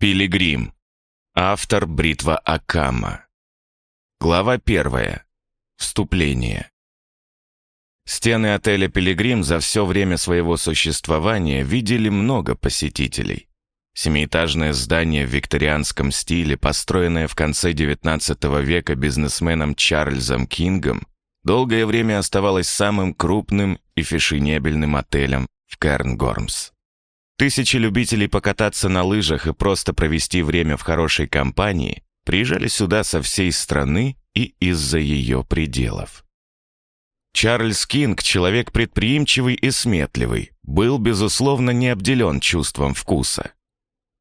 Пилигрим. Автор Бритва Акама. Глава первая. Вступление. Стены отеля «Пилигрим» за все время своего существования видели много посетителей. Семиэтажное здание в викторианском стиле, построенное в конце XIX века бизнесменом Чарльзом Кингом, долгое время оставалось самым крупным и фешенебельным отелем в Кернгормс. Тысячи любителей покататься на лыжах и просто провести время в хорошей компании приезжали сюда со всей страны и из-за ее пределов. Чарльз Кинг, человек предприимчивый и сметливый, был, безусловно, не обделен чувством вкуса.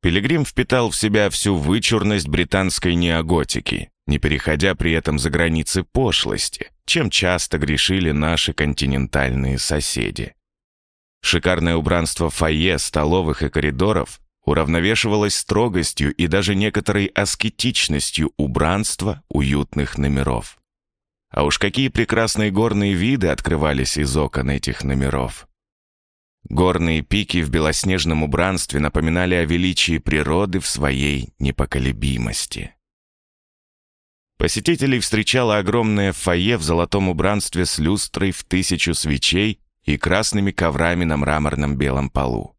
Пилигрим впитал в себя всю вычурность британской неоготики, не переходя при этом за границы пошлости, чем часто грешили наши континентальные соседи. Шикарное убранство фойе, столовых и коридоров уравновешивалось строгостью и даже некоторой аскетичностью убранства уютных номеров. А уж какие прекрасные горные виды открывались из окон этих номеров. Горные пики в белоснежном убранстве напоминали о величии природы в своей непоколебимости. Посетителей встречало огромное фойе в золотом убранстве с люстрой в тысячу свечей и красными коврами на мраморном белом полу.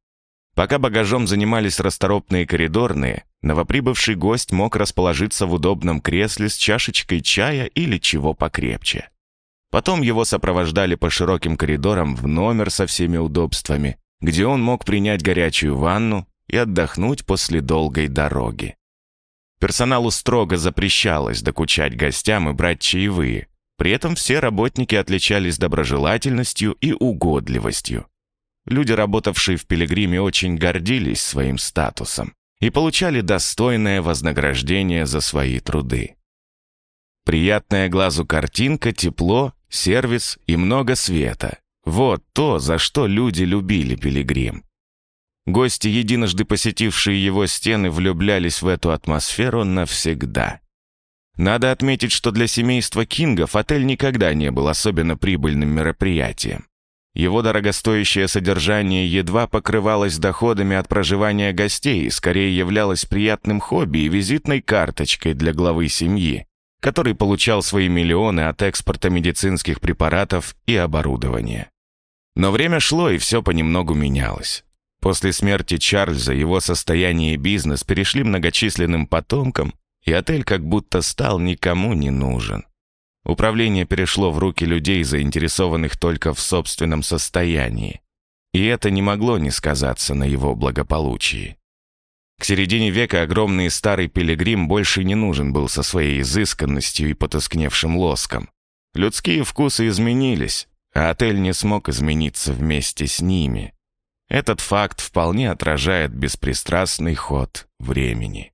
Пока багажом занимались расторопные коридорные, новоприбывший гость мог расположиться в удобном кресле с чашечкой чая или чего покрепче. Потом его сопровождали по широким коридорам в номер со всеми удобствами, где он мог принять горячую ванну и отдохнуть после долгой дороги. Персоналу строго запрещалось докучать гостям и брать чаевые, при этом все работники отличались доброжелательностью и угодливостью. Люди, работавшие в Пилигриме, очень гордились своим статусом и получали достойное вознаграждение за свои труды. Приятная глазу картинка, тепло, сервис и много света. Вот то, за что люди любили Пилигрим. Гости, единожды посетившие его стены, влюблялись в эту атмосферу навсегда. Надо отметить, что для семейства Кингов отель никогда не был особенно прибыльным мероприятием. Его дорогостоящее содержание едва покрывалось доходами от проживания гостей и скорее являлось приятным хобби и визитной карточкой для главы семьи, который получал свои миллионы от экспорта медицинских препаратов и оборудования. Но время шло, и все понемногу менялось. После смерти Чарльза его состояние и бизнес перешли многочисленным потомкам, и отель как будто стал никому не нужен. Управление перешло в руки людей, заинтересованных только в собственном состоянии. И это не могло не сказаться на его благополучии. К середине века огромный старый пилигрим больше не нужен был со своей изысканностью и потускневшим лоском. Людские вкусы изменились, а отель не смог измениться вместе с ними. Этот факт вполне отражает беспристрастный ход времени.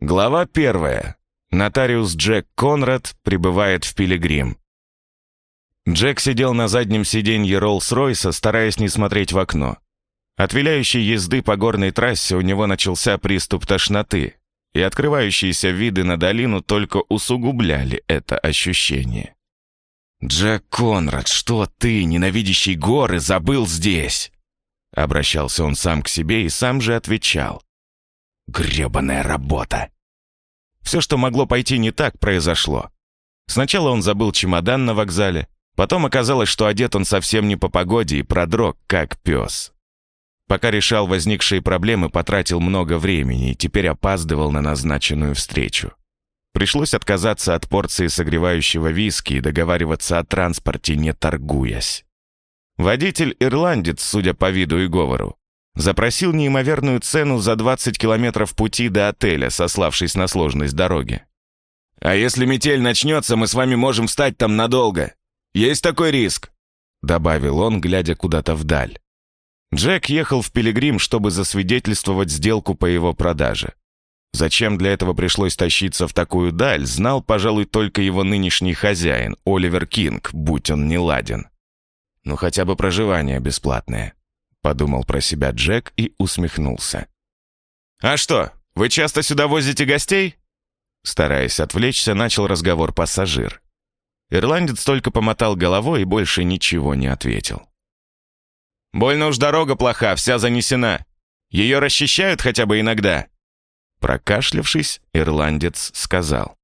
Глава первая. Нотариус Джек Конрад прибывает в Пилигрим. Джек сидел на заднем сиденье Роллс-Ройса, стараясь не смотреть в окно. От виляющей езды по горной трассе у него начался приступ тошноты, и открывающиеся виды на долину только усугубляли это ощущение. «Джек Конрад, что ты, ненавидящий горы, забыл здесь?» Обращался он сам к себе и сам же отвечал. Гребаная работа. Все, что могло пойти не так, произошло. Сначала он забыл чемодан на вокзале, потом оказалось, что одет он совсем не по погоде и продрог, как пес. Пока решал возникшие проблемы, потратил много времени и теперь опаздывал на назначенную встречу. Пришлось отказаться от порции согревающего виски и договариваться о транспорте, не торгуясь. Водитель ирландец, судя по виду и говору, Запросил неимоверную цену за 20 километров пути до отеля, сославшись на сложность дороги. «А если метель начнется, мы с вами можем встать там надолго. Есть такой риск?» Добавил он, глядя куда-то вдаль. Джек ехал в Пилигрим, чтобы засвидетельствовать сделку по его продаже. Зачем для этого пришлось тащиться в такую даль, знал, пожалуй, только его нынешний хозяин, Оливер Кинг, будь он не ладен. Ну, хотя бы проживание бесплатное подумал про себя Джек и усмехнулся. «А что, вы часто сюда возите гостей?» Стараясь отвлечься, начал разговор пассажир. Ирландец только помотал головой и больше ничего не ответил. «Больно уж дорога плоха, вся занесена. Ее расчищают хотя бы иногда?» Прокашлявшись, ирландец сказал.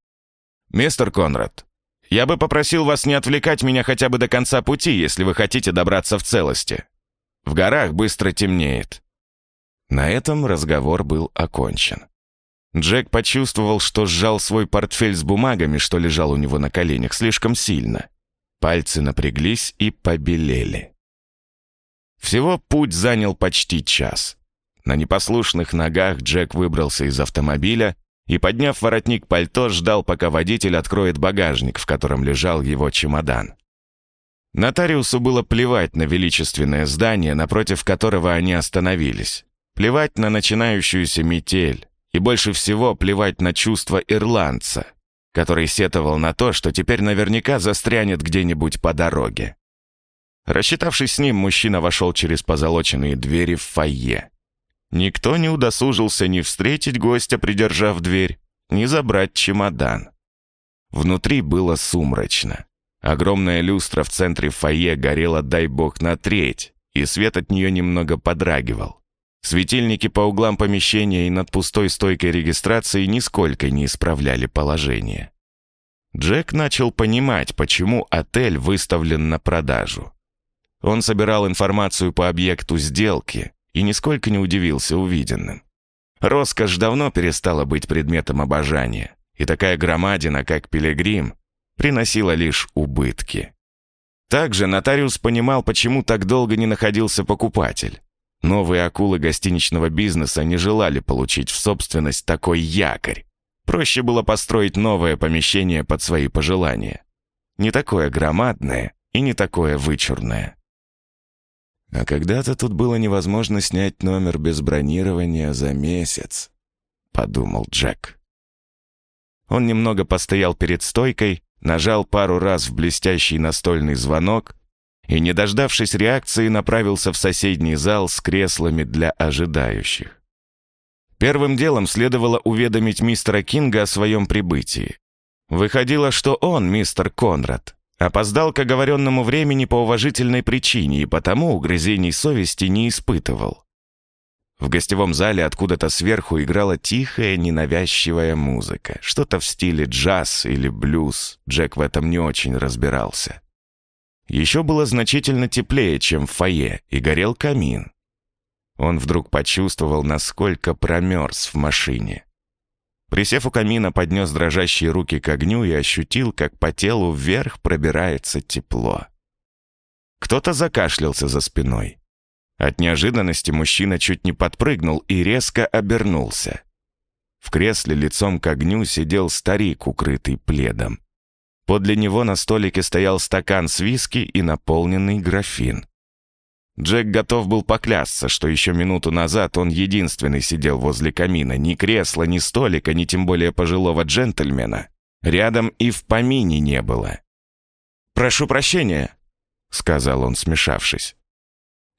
«Мистер Конрад, я бы попросил вас не отвлекать меня хотя бы до конца пути, если вы хотите добраться в целости. В горах быстро темнеет». На этом разговор был окончен. Джек почувствовал, что сжал свой портфель с бумагами, что лежал у него на коленях, слишком сильно. Пальцы напряглись и побелели. Всего путь занял почти час. На непослушных ногах Джек выбрался из автомобиля и, подняв воротник пальто, ждал, пока водитель откроет багажник, в котором лежал его чемодан. Нотариусу было плевать на величественное здание, напротив которого они остановились. Плевать на начинающуюся метель, и больше всего плевать на чувства ирландца, который сетовал на то, что теперь наверняка застрянет где-нибудь по дороге. Рассчитавшись с ним, мужчина вошел через позолоченные двери в фойе. Никто не удосужился ни встретить гостя, придержав дверь, ни забрать чемодан. Внутри было сумрачно. Огромная люстра в центре фойе горела, дай бог, на треть, и свет от нее немного подрагивал. Светильники по углам помещения и над пустой стойкой регистрации нисколько не исправляли положение. Джек начал понимать, почему отель выставлен на продажу. Он собирал информацию по объекту сделки и нисколько не удивился увиденным. Роскошь давно перестала быть предметом обожания, и такая громадина, как Пилигрим, приносила лишь убытки. Также нотариус понимал, почему так долго не находился покупатель. Новые акулы гостиничного бизнеса не желали получить в собственность такой якорь. Проще было построить новое помещение под свои пожелания. Не такое громадное и не такое вычурное. А когда-то тут было невозможно снять номер без бронирования за месяц, подумал Джек. Он немного постоял перед стойкой, нажал пару раз в блестящий настольный звонок и, не дождавшись реакции, направился в соседний зал с креслами для ожидающих. Первым делом следовало уведомить мистера Кинга о своем прибытии. Выходило, что он, мистер Конрад, опоздал к оговоренному времени по уважительной причине и потому угрызений совести не испытывал. В гостевом зале откуда-то сверху играла тихая, ненавязчивая музыка. Что-то в стиле джаз или блюз. Джек в этом не очень разбирался. Еще было значительно теплее, чем в фойе, и горел камин. Он вдруг почувствовал, насколько промерз в машине. Присев у камина, поднес дрожащие руки к огню и ощутил, как по телу вверх пробирается тепло. Кто-то закашлялся за спиной. От неожиданности мужчина чуть не подпрыгнул и резко обернулся. В кресле лицом к огню сидел старик, укрытый пледом. Подле него на столике стоял стакан с виски и наполненный графин. Джек готов был поклясться, что еще минуту назад он единственный сидел возле камина. Ни кресла, ни столика, ни тем более пожилого джентльмена. Рядом и в помине не было. «Прошу прощения», — сказал он, смешавшись.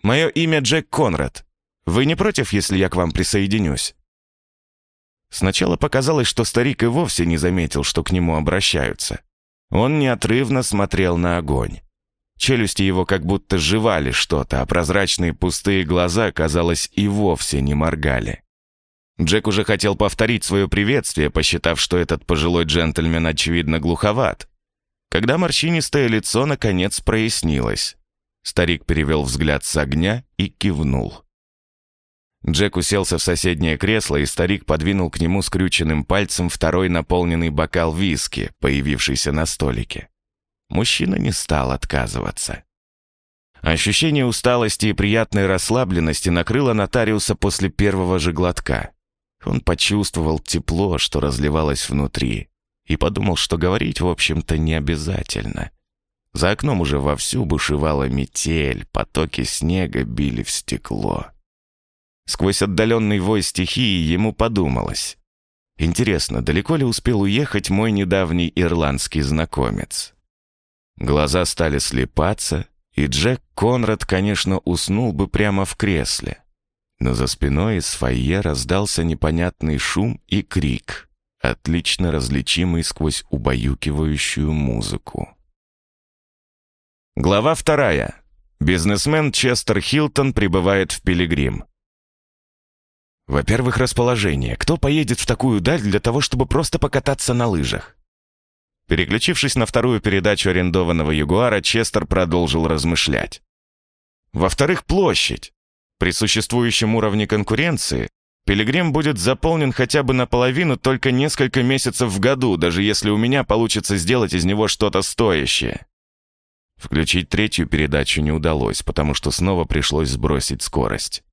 «Мое имя Джек Конрад. Вы не против, если я к вам присоединюсь?» Сначала показалось, что старик и вовсе не заметил, что к нему обращаются. Он неотрывно смотрел на огонь. Челюсти его как будто жевали что-то, а прозрачные пустые глаза, казалось, и вовсе не моргали. Джек уже хотел повторить свое приветствие, посчитав, что этот пожилой джентльмен, очевидно, глуховат. Когда морщинистое лицо, наконец, прояснилось. Старик перевел взгляд с огня и кивнул. Джек уселся в соседнее кресло, и старик подвинул к нему скрюченным пальцем второй наполненный бокал виски, появившийся на столике. Мужчина не стал отказываться. Ощущение усталости и приятной расслабленности накрыло нотариуса после первого же глотка. Он почувствовал тепло, что разливалось внутри, и подумал, что говорить, в общем-то, не обязательно. За окном уже вовсю бушевала метель, потоки снега били в стекло. Сквозь отдаленный вой стихии ему подумалось. Интересно, далеко ли успел уехать мой недавний ирландский знакомец? Глаза стали слепаться, и Джек Конрад, конечно, уснул бы прямо в кресле. Но за спиной из фойе раздался непонятный шум и крик, отлично различимый сквозь убаюкивающую музыку. Глава вторая. Бизнесмен Честер Хилтон прибывает в Пилигрим. Во-первых, расположение. Кто поедет в такую даль для того, чтобы просто покататься на лыжах? Переключившись на вторую передачу арендованного Ягуара, Честер продолжил размышлять. Во-вторых, площадь. При существующем уровне конкуренции Пилигрим будет заполнен хотя бы наполовину только несколько месяцев в году, даже если у меня получится сделать из него что-то стоящее. Включить третью передачу не удалось, потому что снова пришлось сбросить скорость.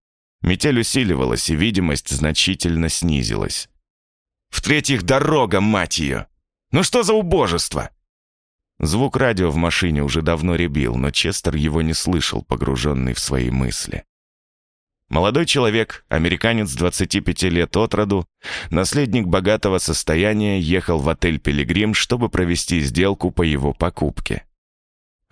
Метель усиливалась, и видимость значительно снизилась. «В-третьих, дорога, мать ее! Ну что за убожество?» Звук радио в машине уже давно ребил, но Честер его не слышал, погруженный в свои мысли. Молодой человек, американец 25 лет от роду, наследник богатого состояния, ехал в отель «Пилигрим», чтобы провести сделку по его покупке.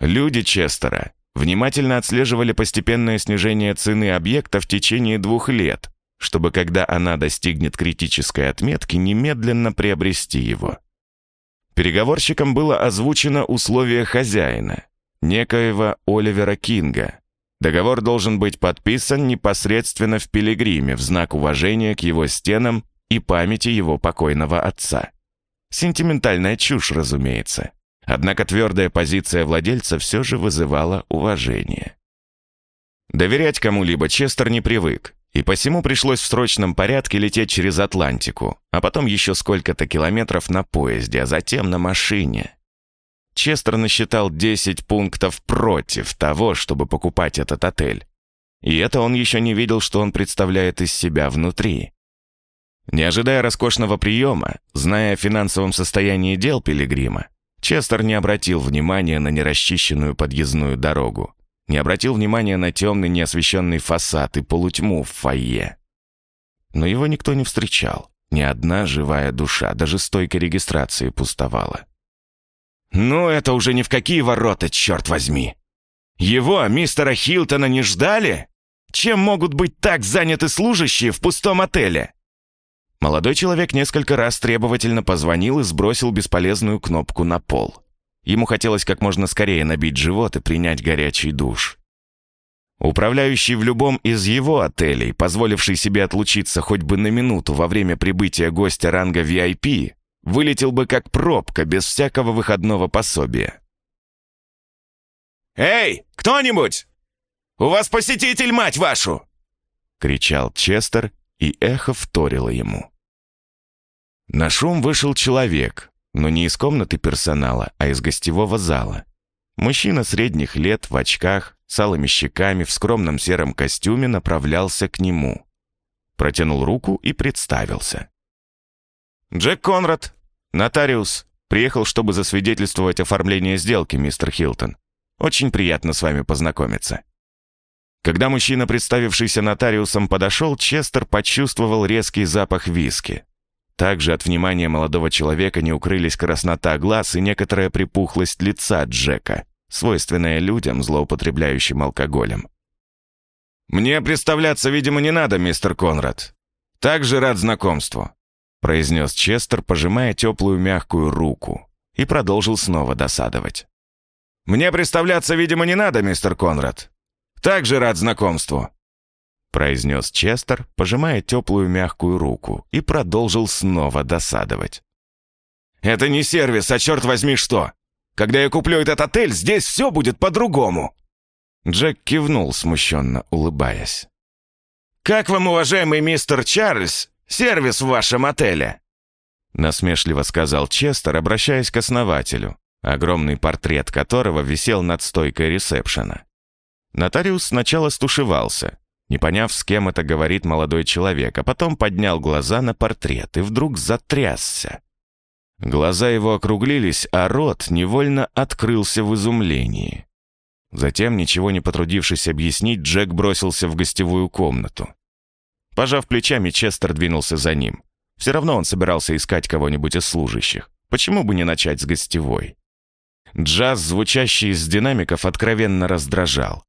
Люди Честера внимательно отслеживали постепенное снижение цены объекта в течение двух лет, чтобы, когда она достигнет критической отметки, немедленно приобрести его. Переговорщикам было озвучено условие хозяина, некоего Оливера Кинга. Договор должен быть подписан непосредственно в Пилигриме в знак уважения к его стенам и памяти его покойного отца. Сентиментальная чушь, разумеется. Однако твердая позиция владельца все же вызывала уважение. Доверять кому-либо Честер не привык, и посему пришлось в срочном порядке лететь через Атлантику, а потом еще сколько-то километров на поезде, а затем на машине. Честер насчитал 10 пунктов против того, чтобы покупать этот отель. И это он еще не видел, что он представляет из себя внутри. Не ожидая роскошного приема, зная о финансовом состоянии дел Пилигрима, Честер не обратил внимания на нерасчищенную подъездную дорогу, не обратил внимания на темный неосвещенный фасад и полутьму в фойе. Но его никто не встречал, ни одна живая душа, даже стойка регистрации пустовала. «Ну, это уже ни в какие ворота, черт возьми! Его, мистера Хилтона, не ждали? Чем могут быть так заняты служащие в пустом отеле?» Молодой человек несколько раз требовательно позвонил и сбросил бесполезную кнопку на пол. Ему хотелось как можно скорее набить живот и принять горячий душ. Управляющий в любом из его отелей, позволивший себе отлучиться хоть бы на минуту во время прибытия гостя ранга VIP, вылетел бы как пробка без всякого выходного пособия. «Эй, кто-нибудь! У вас посетитель, мать вашу!» — кричал Честер, и эхо вторило ему. На шум вышел человек, но не из комнаты персонала, а из гостевого зала. Мужчина средних лет, в очках, с алыми щеками, в скромном сером костюме направлялся к нему. Протянул руку и представился. «Джек Конрад, нотариус, приехал, чтобы засвидетельствовать оформление сделки, мистер Хилтон. Очень приятно с вами познакомиться». Когда мужчина, представившийся нотариусом, подошел, Честер почувствовал резкий запах виски. Также от внимания молодого человека не укрылись краснота глаз и некоторая припухлость лица Джека, свойственная людям, злоупотребляющим алкоголем. «Мне представляться, видимо, не надо, мистер Конрад. Также рад знакомству», произнес Честер, пожимая теплую мягкую руку, и продолжил снова досадовать. «Мне представляться, видимо, не надо, мистер Конрад. Также рад знакомству произнес Честер, пожимая теплую мягкую руку, и продолжил снова досадовать. «Это не сервис, а черт возьми что! Когда я куплю этот отель, здесь все будет по-другому!» Джек кивнул, смущенно улыбаясь. «Как вам, уважаемый мистер Чарльз, сервис в вашем отеле?» Насмешливо сказал Честер, обращаясь к основателю, огромный портрет которого висел над стойкой ресепшена. Нотариус сначала стушевался, не поняв, с кем это говорит молодой человек, а потом поднял глаза на портрет и вдруг затрясся. Глаза его округлились, а рот невольно открылся в изумлении. Затем, ничего не потрудившись объяснить, Джек бросился в гостевую комнату. Пожав плечами, Честер двинулся за ним. Все равно он собирался искать кого-нибудь из служащих. Почему бы не начать с гостевой? Джаз, звучащий из динамиков, откровенно раздражал.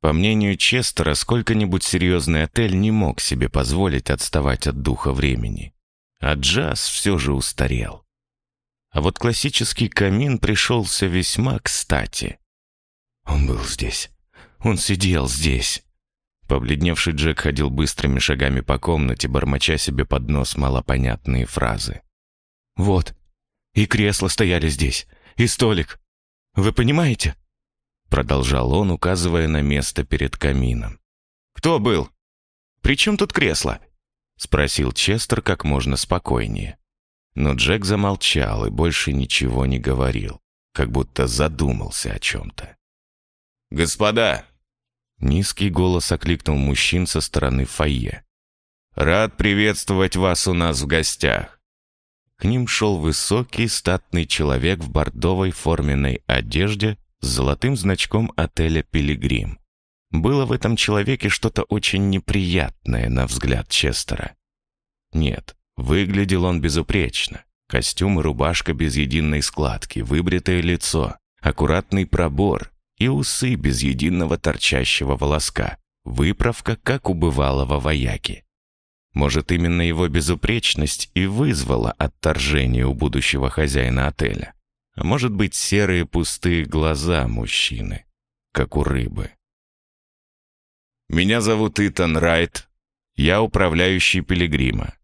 По мнению Честера, сколько-нибудь серьезный отель не мог себе позволить отставать от духа времени. А джаз все же устарел. А вот классический камин пришелся весьма кстати. Он был здесь. Он сидел здесь. Побледневший Джек ходил быстрыми шагами по комнате, бормоча себе под нос малопонятные фразы. «Вот, и кресла стояли здесь, и столик. Вы понимаете?» Продолжал он, указывая на место перед камином. «Кто был? При чем тут кресло?» Спросил Честер как можно спокойнее. Но Джек замолчал и больше ничего не говорил, как будто задумался о чем-то. «Господа!» Низкий голос окликнул мужчин со стороны фойе. «Рад приветствовать вас у нас в гостях!» К ним шел высокий, статный человек в бордовой форменной одежде с золотым значком отеля «Пилигрим». Было в этом человеке что-то очень неприятное на взгляд Честера. Нет, выглядел он безупречно. Костюм и рубашка без единой складки, выбритое лицо, аккуратный пробор, и усы без единого торчащего волоска, выправка, как у бывалого вояки. Может, именно его безупречность и вызвала отторжение у будущего хозяина отеля. А может быть, серые пустые глаза мужчины, как у рыбы. «Меня зовут Итан Райт. Я управляющий Пилигрима.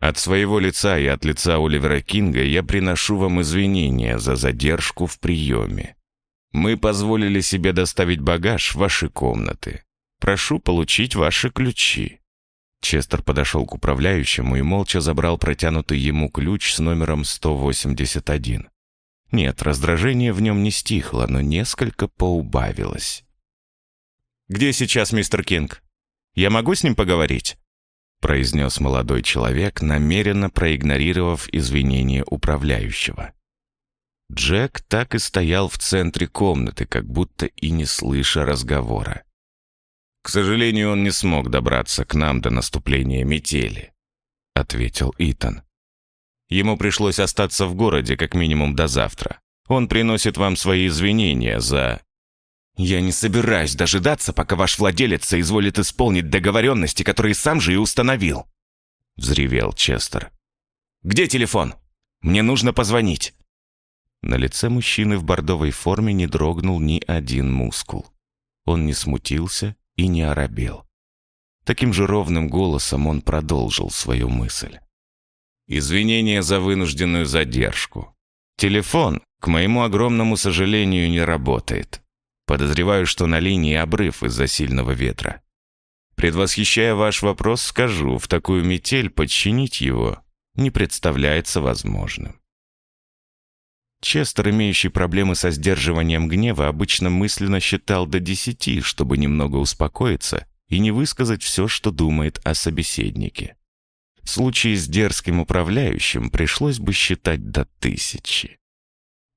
От своего лица и от лица Оливера Кинга я приношу вам извинения за задержку в приеме. Мы позволили себе доставить багаж в ваши комнаты. Прошу получить ваши ключи». Честер подошел к управляющему и молча забрал протянутый ему ключ с номером 181. Нет, раздражение в нем не стихло, но несколько поубавилось. «Где сейчас мистер Кинг? Я могу с ним поговорить?» произнес молодой человек, намеренно проигнорировав извинения управляющего. Джек так и стоял в центре комнаты, как будто и не слыша разговора. «К сожалению, он не смог добраться к нам до наступления метели», — ответил Итан. «Ему пришлось остаться в городе как минимум до завтра. Он приносит вам свои извинения за...» «Я не собираюсь дожидаться, пока ваш владелец соизволит исполнить договоренности, которые сам же и установил», — взревел Честер. «Где телефон? Мне нужно позвонить». На лице мужчины в бордовой форме не дрогнул ни один мускул. Он не смутился и не оробел. Таким же ровным голосом он продолжил свою мысль. «Извинения за вынужденную задержку. Телефон, к моему огромному сожалению, не работает. Подозреваю, что на линии обрыв из-за сильного ветра. Предвосхищая ваш вопрос, скажу, в такую метель подчинить его не представляется возможным. Честер, имеющий проблемы со сдерживанием гнева, обычно мысленно считал до десяти, чтобы немного успокоиться и не высказать все, что думает о собеседнике. В случае с дерзким управляющим пришлось бы считать до тысячи.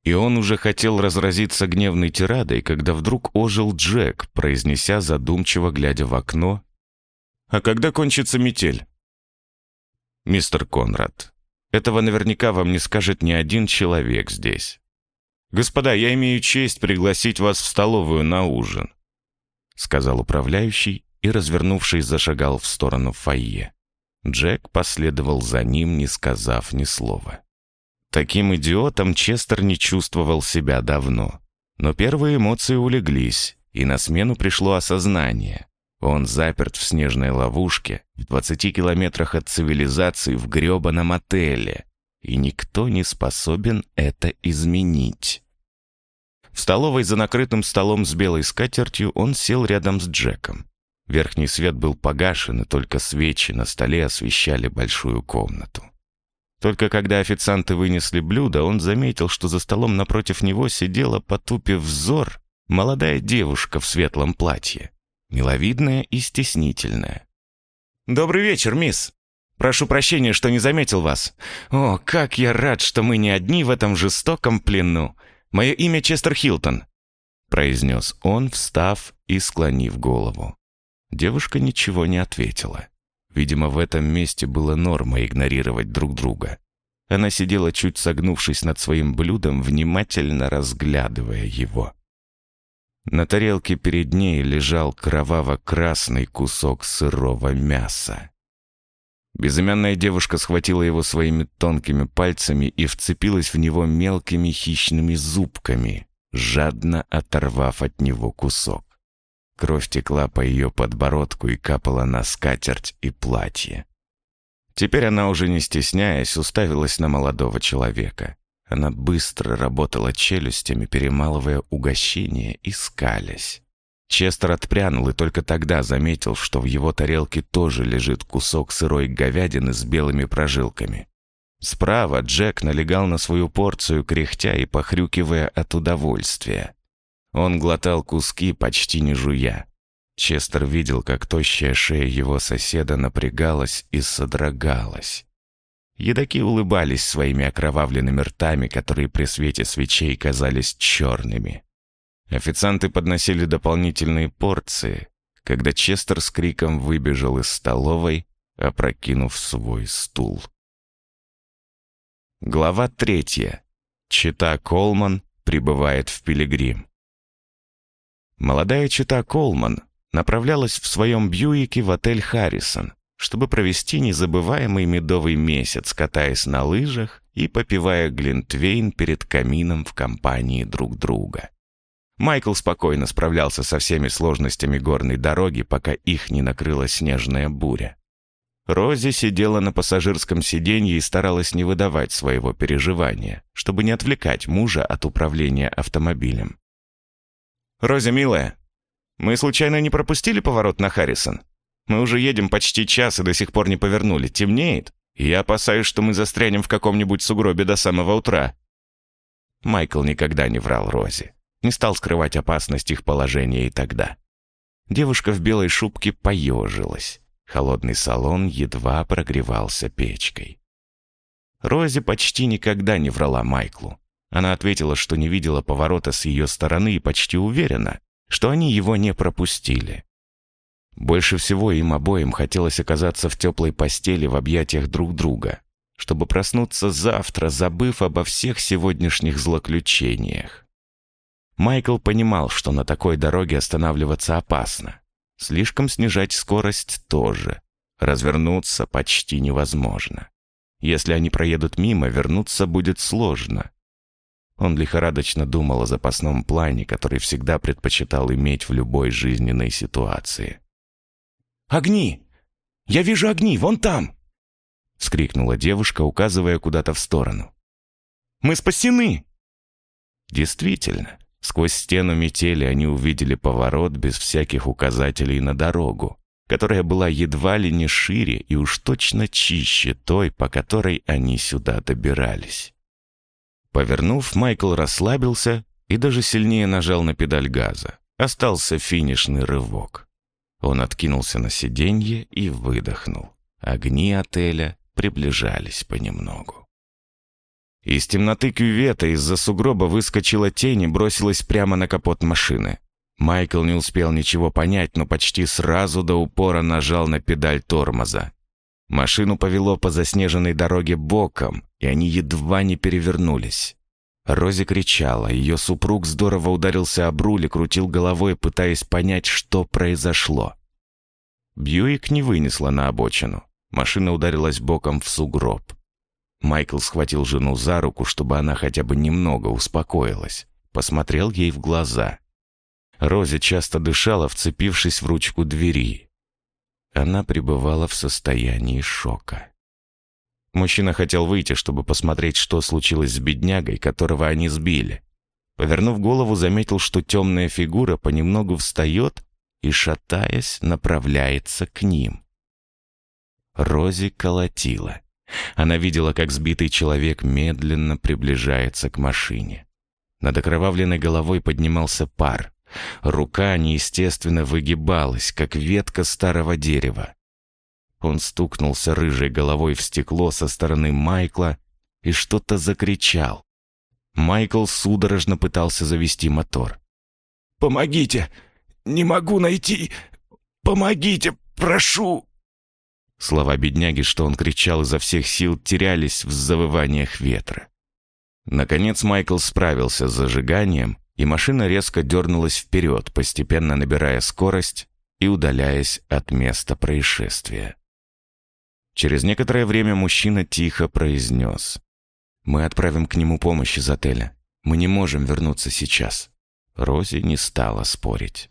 И он уже хотел разразиться гневной тирадой, когда вдруг ожил Джек, произнеся задумчиво, глядя в окно. «А когда кончится метель?» «Мистер Конрад, этого наверняка вам не скажет ни один человек здесь. «Господа, я имею честь пригласить вас в столовую на ужин», сказал управляющий и, развернувшись, зашагал в сторону фойе. Джек последовал за ним, не сказав ни слова. Таким идиотом Честер не чувствовал себя давно. Но первые эмоции улеглись, и на смену пришло осознание. Он заперт в снежной ловушке, в 20 километрах от цивилизации в грёбаном отеле, и никто не способен это изменить. В столовой за накрытым столом с белой скатертью он сел рядом с Джеком. Верхний свет был погашен, и только свечи на столе освещали большую комнату. Только когда официанты вынесли блюдо, он заметил, что за столом напротив него сидела, потупив взор, молодая девушка в светлом платье миловидная и стеснительная. «Добрый вечер, мисс. Прошу прощения, что не заметил вас. О, как я рад, что мы не одни в этом жестоком плену. Мое имя Честер Хилтон», — произнес он, встав и склонив голову. Девушка ничего не ответила. Видимо, в этом месте было норма игнорировать друг друга. Она сидела чуть согнувшись над своим блюдом, внимательно разглядывая его. На тарелке перед ней лежал кроваво-красный кусок сырого мяса. Безымянная девушка схватила его своими тонкими пальцами и вцепилась в него мелкими хищными зубками, жадно оторвав от него кусок. Кровь текла по ее подбородку и капала на скатерть и платье. Теперь она уже не стесняясь уставилась на молодого человека. Она быстро работала челюстями, перемалывая угощение и скалясь. Честер отпрянул и только тогда заметил, что в его тарелке тоже лежит кусок сырой говядины с белыми прожилками. Справа Джек налегал на свою порцию, кряхтя и похрюкивая от удовольствия. Он глотал куски, почти не жуя. Честер видел, как тощая шея его соседа напрягалась и содрогалась. Едаки улыбались своими окровавленными ртами, которые при свете свечей казались черными. Официанты подносили дополнительные порции, когда Честер с криком выбежал из столовой, опрокинув свой стул. Глава третья. Чита Колман прибывает в Пилигрим. Молодая чита Колман направлялась в своем Бьюике в отель «Харрисон», чтобы провести незабываемый медовый месяц, катаясь на лыжах и попивая глинтвейн перед камином в компании друг друга. Майкл спокойно справлялся со всеми сложностями горной дороги, пока их не накрыла снежная буря. Рози сидела на пассажирском сиденье и старалась не выдавать своего переживания, чтобы не отвлекать мужа от управления автомобилем. «Рози, милая, мы случайно не пропустили поворот на Харрисон? Мы уже едем почти час и до сих пор не повернули. Темнеет, я опасаюсь, что мы застрянем в каком-нибудь сугробе до самого утра». Майкл никогда не врал Рози. Не стал скрывать опасность их положения и тогда. Девушка в белой шубке поежилась. Холодный салон едва прогревался печкой. Рози почти никогда не врала Майклу. Она ответила, что не видела поворота с ее стороны и почти уверена, что они его не пропустили. Больше всего им обоим хотелось оказаться в теплой постели в объятиях друг друга, чтобы проснуться завтра, забыв обо всех сегодняшних злоключениях. Майкл понимал, что на такой дороге останавливаться опасно. Слишком снижать скорость тоже. Развернуться почти невозможно. Если они проедут мимо, вернуться будет сложно. Он лихорадочно думал о запасном плане, который всегда предпочитал иметь в любой жизненной ситуации. «Огни! Я вижу огни, вон там!» — вскрикнула девушка, указывая куда-то в сторону. «Мы спасены!» Действительно, сквозь стену метели они увидели поворот без всяких указателей на дорогу, которая была едва ли не шире и уж точно чище той, по которой они сюда добирались. Повернув, Майкл расслабился и даже сильнее нажал на педаль газа. Остался финишный рывок. Он откинулся на сиденье и выдохнул. Огни отеля приближались понемногу. Из темноты кювета из-за сугроба выскочила тень и бросилась прямо на капот машины. Майкл не успел ничего понять, но почти сразу до упора нажал на педаль тормоза. Машину повело по заснеженной дороге боком, и они едва не перевернулись. Рози кричала, ее супруг здорово ударился об руль и крутил головой, пытаясь понять, что произошло. Бьюик не вынесла на обочину. Машина ударилась боком в сугроб. Майкл схватил жену за руку, чтобы она хотя бы немного успокоилась. Посмотрел ей в глаза. Рози часто дышала, вцепившись в ручку двери. Она пребывала в состоянии шока. Мужчина хотел выйти, чтобы посмотреть, что случилось с беднягой, которого они сбили. Повернув голову, заметил, что темная фигура понемногу встает и, шатаясь, направляется к ним. Рози колотила. Она видела, как сбитый человек медленно приближается к машине. Над окровавленной головой поднимался пар. Рука неестественно выгибалась, как ветка старого дерева. Он стукнулся рыжей головой в стекло со стороны Майкла и что-то закричал. Майкл судорожно пытался завести мотор. «Помогите! Не могу найти! Помогите! Прошу!» Слова бедняги, что он кричал изо всех сил, терялись в завываниях ветра. Наконец Майкл справился с зажиганием и машина резко дернулась вперед, постепенно набирая скорость и удаляясь от места происшествия. Через некоторое время мужчина тихо произнес. «Мы отправим к нему помощь из отеля. Мы не можем вернуться сейчас». Рози не стала спорить.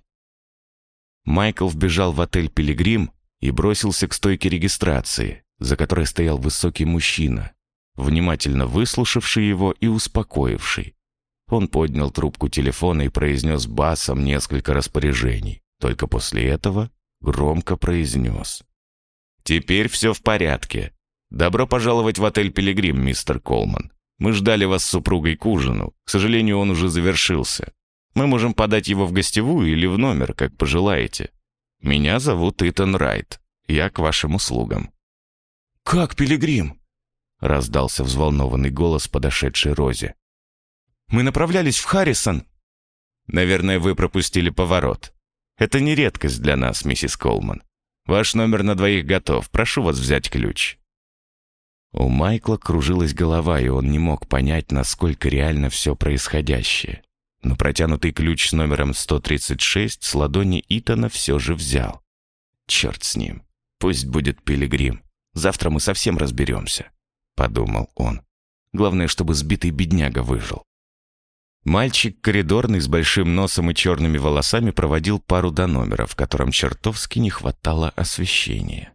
Майкл вбежал в отель «Пилигрим» и бросился к стойке регистрации, за которой стоял высокий мужчина, внимательно выслушавший его и успокоивший. Он поднял трубку телефона и произнес басом несколько распоряжений. Только после этого громко произнес. «Теперь все в порядке. Добро пожаловать в отель «Пилигрим», мистер Колман. Мы ждали вас с супругой к ужину. К сожалению, он уже завершился. Мы можем подать его в гостевую или в номер, как пожелаете. Меня зовут Итан Райт. Я к вашим услугам». «Как пилигрим?» — раздался взволнованный голос подошедшей Розе. «Мы направлялись в Харрисон». «Наверное, вы пропустили поворот. Это не редкость для нас, миссис Колман. Ваш номер на двоих готов. Прошу вас взять ключ». У Майкла кружилась голова, и он не мог понять, насколько реально все происходящее но протянутый ключ с номером 136 с ладони Итана все же взял. «Черт с ним. Пусть будет пилигрим. Завтра мы совсем разберемся», — подумал он. «Главное, чтобы сбитый бедняга выжил». Мальчик коридорный с большим носом и черными волосами проводил пару до номера, в котором чертовски не хватало освещения.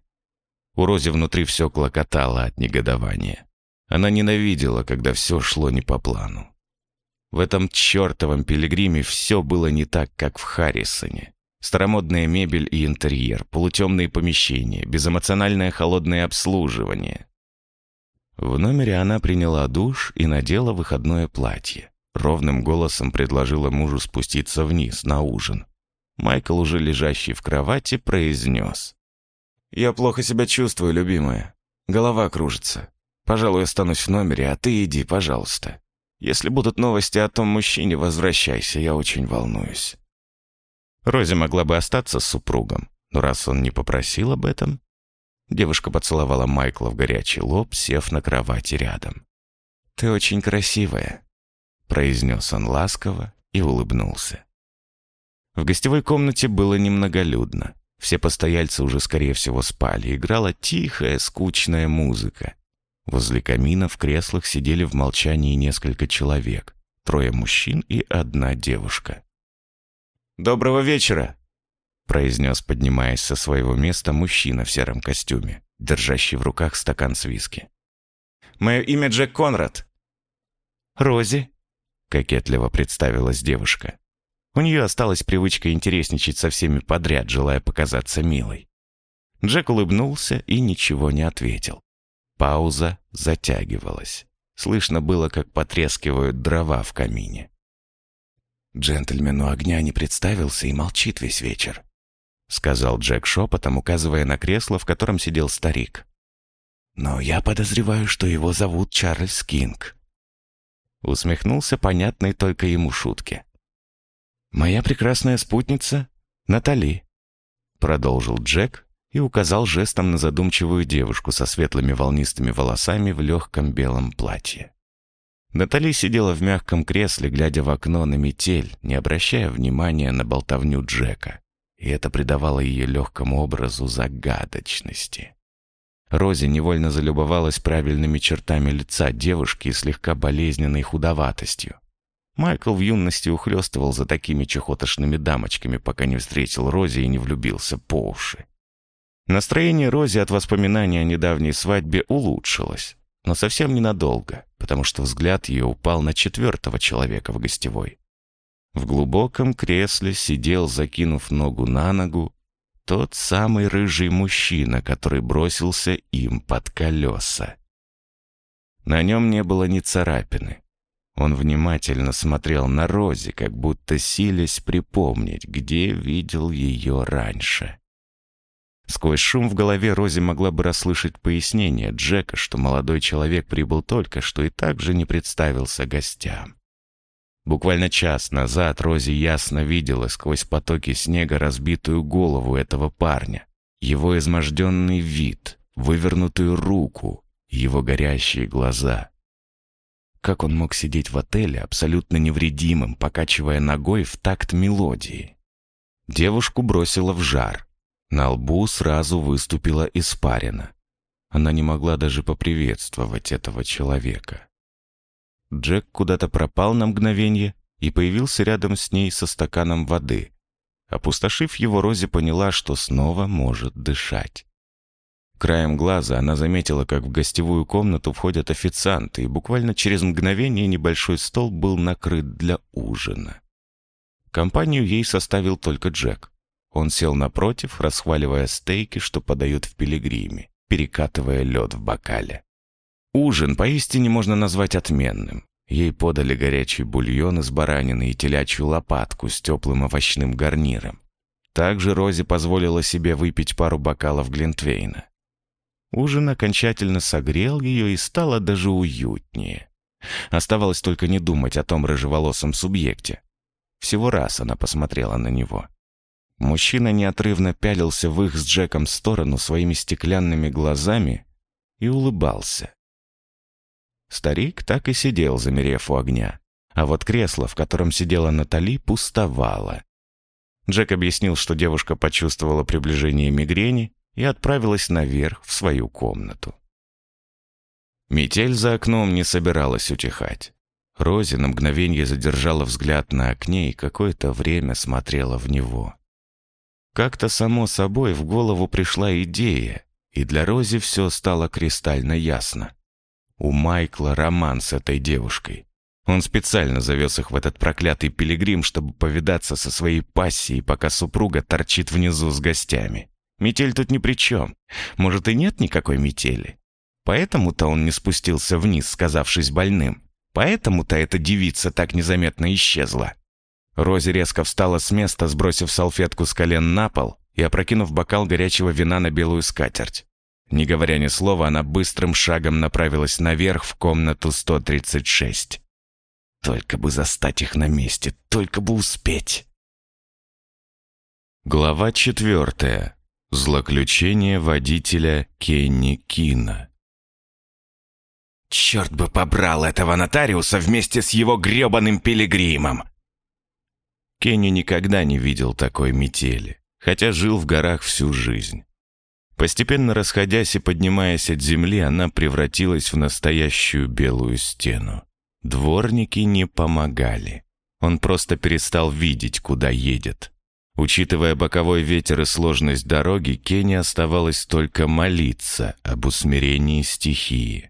У Рози внутри все клокотало от негодования. Она ненавидела, когда все шло не по плану. В этом чертовом пилигриме все было не так, как в Харрисоне. Старомодная мебель и интерьер, полутемные помещения, безэмоциональное холодное обслуживание. В номере она приняла душ и надела выходное платье. Ровным голосом предложила мужу спуститься вниз на ужин. Майкл, уже лежащий в кровати, произнес. «Я плохо себя чувствую, любимая. Голова кружится. Пожалуй, останусь в номере, а ты иди, пожалуйста». Если будут новости о том мужчине, возвращайся, я очень волнуюсь». Рози могла бы остаться с супругом, но раз он не попросил об этом... Девушка поцеловала Майкла в горячий лоб, сев на кровати рядом. «Ты очень красивая», — произнес он ласково и улыбнулся. В гостевой комнате было немноголюдно. Все постояльцы уже, скорее всего, спали. Играла тихая, скучная музыка. Возле камина в креслах сидели в молчании несколько человек. Трое мужчин и одна девушка. «Доброго вечера!» произнес, поднимаясь со своего места, мужчина в сером костюме, держащий в руках стакан с виски. «Мое имя Джек Конрад». «Рози», — кокетливо представилась девушка. У нее осталась привычка интересничать со всеми подряд, желая показаться милой. Джек улыбнулся и ничего не ответил. Пауза затягивалась. Слышно было, как потрескивают дрова в камине. «Джентльмену огня не представился и молчит весь вечер», — сказал Джек шепотом, указывая на кресло, в котором сидел старик. «Но я подозреваю, что его зовут Чарльз Кинг». Усмехнулся понятной только ему шутке. «Моя прекрасная спутница — Натали», — продолжил Джек, и указал жестом на задумчивую девушку со светлыми волнистыми волосами в легком белом платье. Натали сидела в мягком кресле, глядя в окно на метель, не обращая внимания на болтовню Джека, и это придавало ее легкому образу загадочности. Рози невольно залюбовалась правильными чертами лица девушки и слегка болезненной худоватостью. Майкл в юности ухлёстывал за такими чехотошными дамочками, пока не встретил Рози и не влюбился по уши. Настроение Рози от воспоминаний о недавней свадьбе улучшилось, но совсем ненадолго, потому что взгляд ее упал на четвертого человека в гостевой. В глубоком кресле сидел, закинув ногу на ногу, тот самый рыжий мужчина, который бросился им под колеса. На нем не было ни царапины. Он внимательно смотрел на Рози, как будто силясь припомнить, где видел ее раньше. Сквозь шум в голове Рози могла бы расслышать пояснение Джека, что молодой человек прибыл только что и также не представился гостям. Буквально час назад Рози ясно видела сквозь потоки снега разбитую голову этого парня, его изможденный вид, вывернутую руку, его горящие глаза. Как он мог сидеть в отеле абсолютно невредимым, покачивая ногой в такт мелодии? Девушку бросила в жар — на лбу сразу выступила испарина. Она не могла даже поприветствовать этого человека. Джек куда-то пропал на мгновение и появился рядом с ней со стаканом воды. Опустошив его, Рози поняла, что снова может дышать. Краем глаза она заметила, как в гостевую комнату входят официанты, и буквально через мгновение небольшой стол был накрыт для ужина. Компанию ей составил только Джек. Он сел напротив, расхваливая стейки, что подают в пилигриме, перекатывая лед в бокале. Ужин поистине можно назвать отменным. Ей подали горячий бульон из баранины и телячью лопатку с теплым овощным гарниром. Также Рози позволила себе выпить пару бокалов Глинтвейна. Ужин окончательно согрел ее и стало даже уютнее. Оставалось только не думать о том рыжеволосом субъекте. Всего раз она посмотрела на него. Мужчина неотрывно пялился в их с Джеком сторону своими стеклянными глазами и улыбался. Старик так и сидел, замерев у огня, а вот кресло, в котором сидела Натали, пустовало. Джек объяснил, что девушка почувствовала приближение мигрени и отправилась наверх в свою комнату. Метель за окном не собиралась утихать. Рози на мгновение задержала взгляд на окне и какое-то время смотрела в него. Как-то само собой в голову пришла идея, и для Рози все стало кристально ясно. У Майкла роман с этой девушкой. Он специально завез их в этот проклятый пилигрим, чтобы повидаться со своей пассией, пока супруга торчит внизу с гостями. Метель тут ни при чем. Может, и нет никакой метели. Поэтому-то он не спустился вниз, сказавшись больным. Поэтому-то эта девица так незаметно исчезла. Рози резко встала с места, сбросив салфетку с колен на пол и опрокинув бокал горячего вина на белую скатерть. Не говоря ни слова, она быстрым шагом направилась наверх в комнату 136. Только бы застать их на месте, только бы успеть. Глава четвертая. Злоключение водителя Кенни Кина. «Черт бы побрал этого нотариуса вместе с его гребаным пилигримом!» Кенни никогда не видел такой метели, хотя жил в горах всю жизнь. Постепенно расходясь и поднимаясь от земли, она превратилась в настоящую белую стену. Дворники не помогали. Он просто перестал видеть, куда едет. Учитывая боковой ветер и сложность дороги, Кенни оставалось только молиться об усмирении стихии.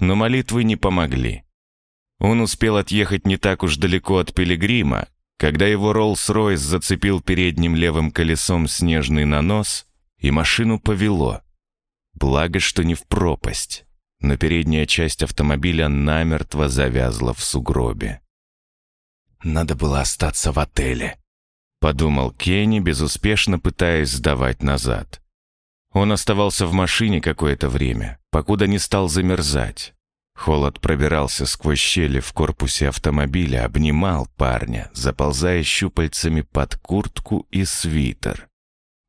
Но молитвы не помогли. Он успел отъехать не так уж далеко от Пилигрима, когда его Роллс-Ройс зацепил передним левым колесом снежный нанос, и машину повело. Благо, что не в пропасть, но передняя часть автомобиля намертво завязла в сугробе. «Надо было остаться в отеле», подумал Кенни, безуспешно пытаясь сдавать назад. Он оставался в машине какое-то время, покуда не стал замерзать. Холод пробирался сквозь щели в корпусе автомобиля, обнимал парня, заползая щупальцами под куртку и свитер.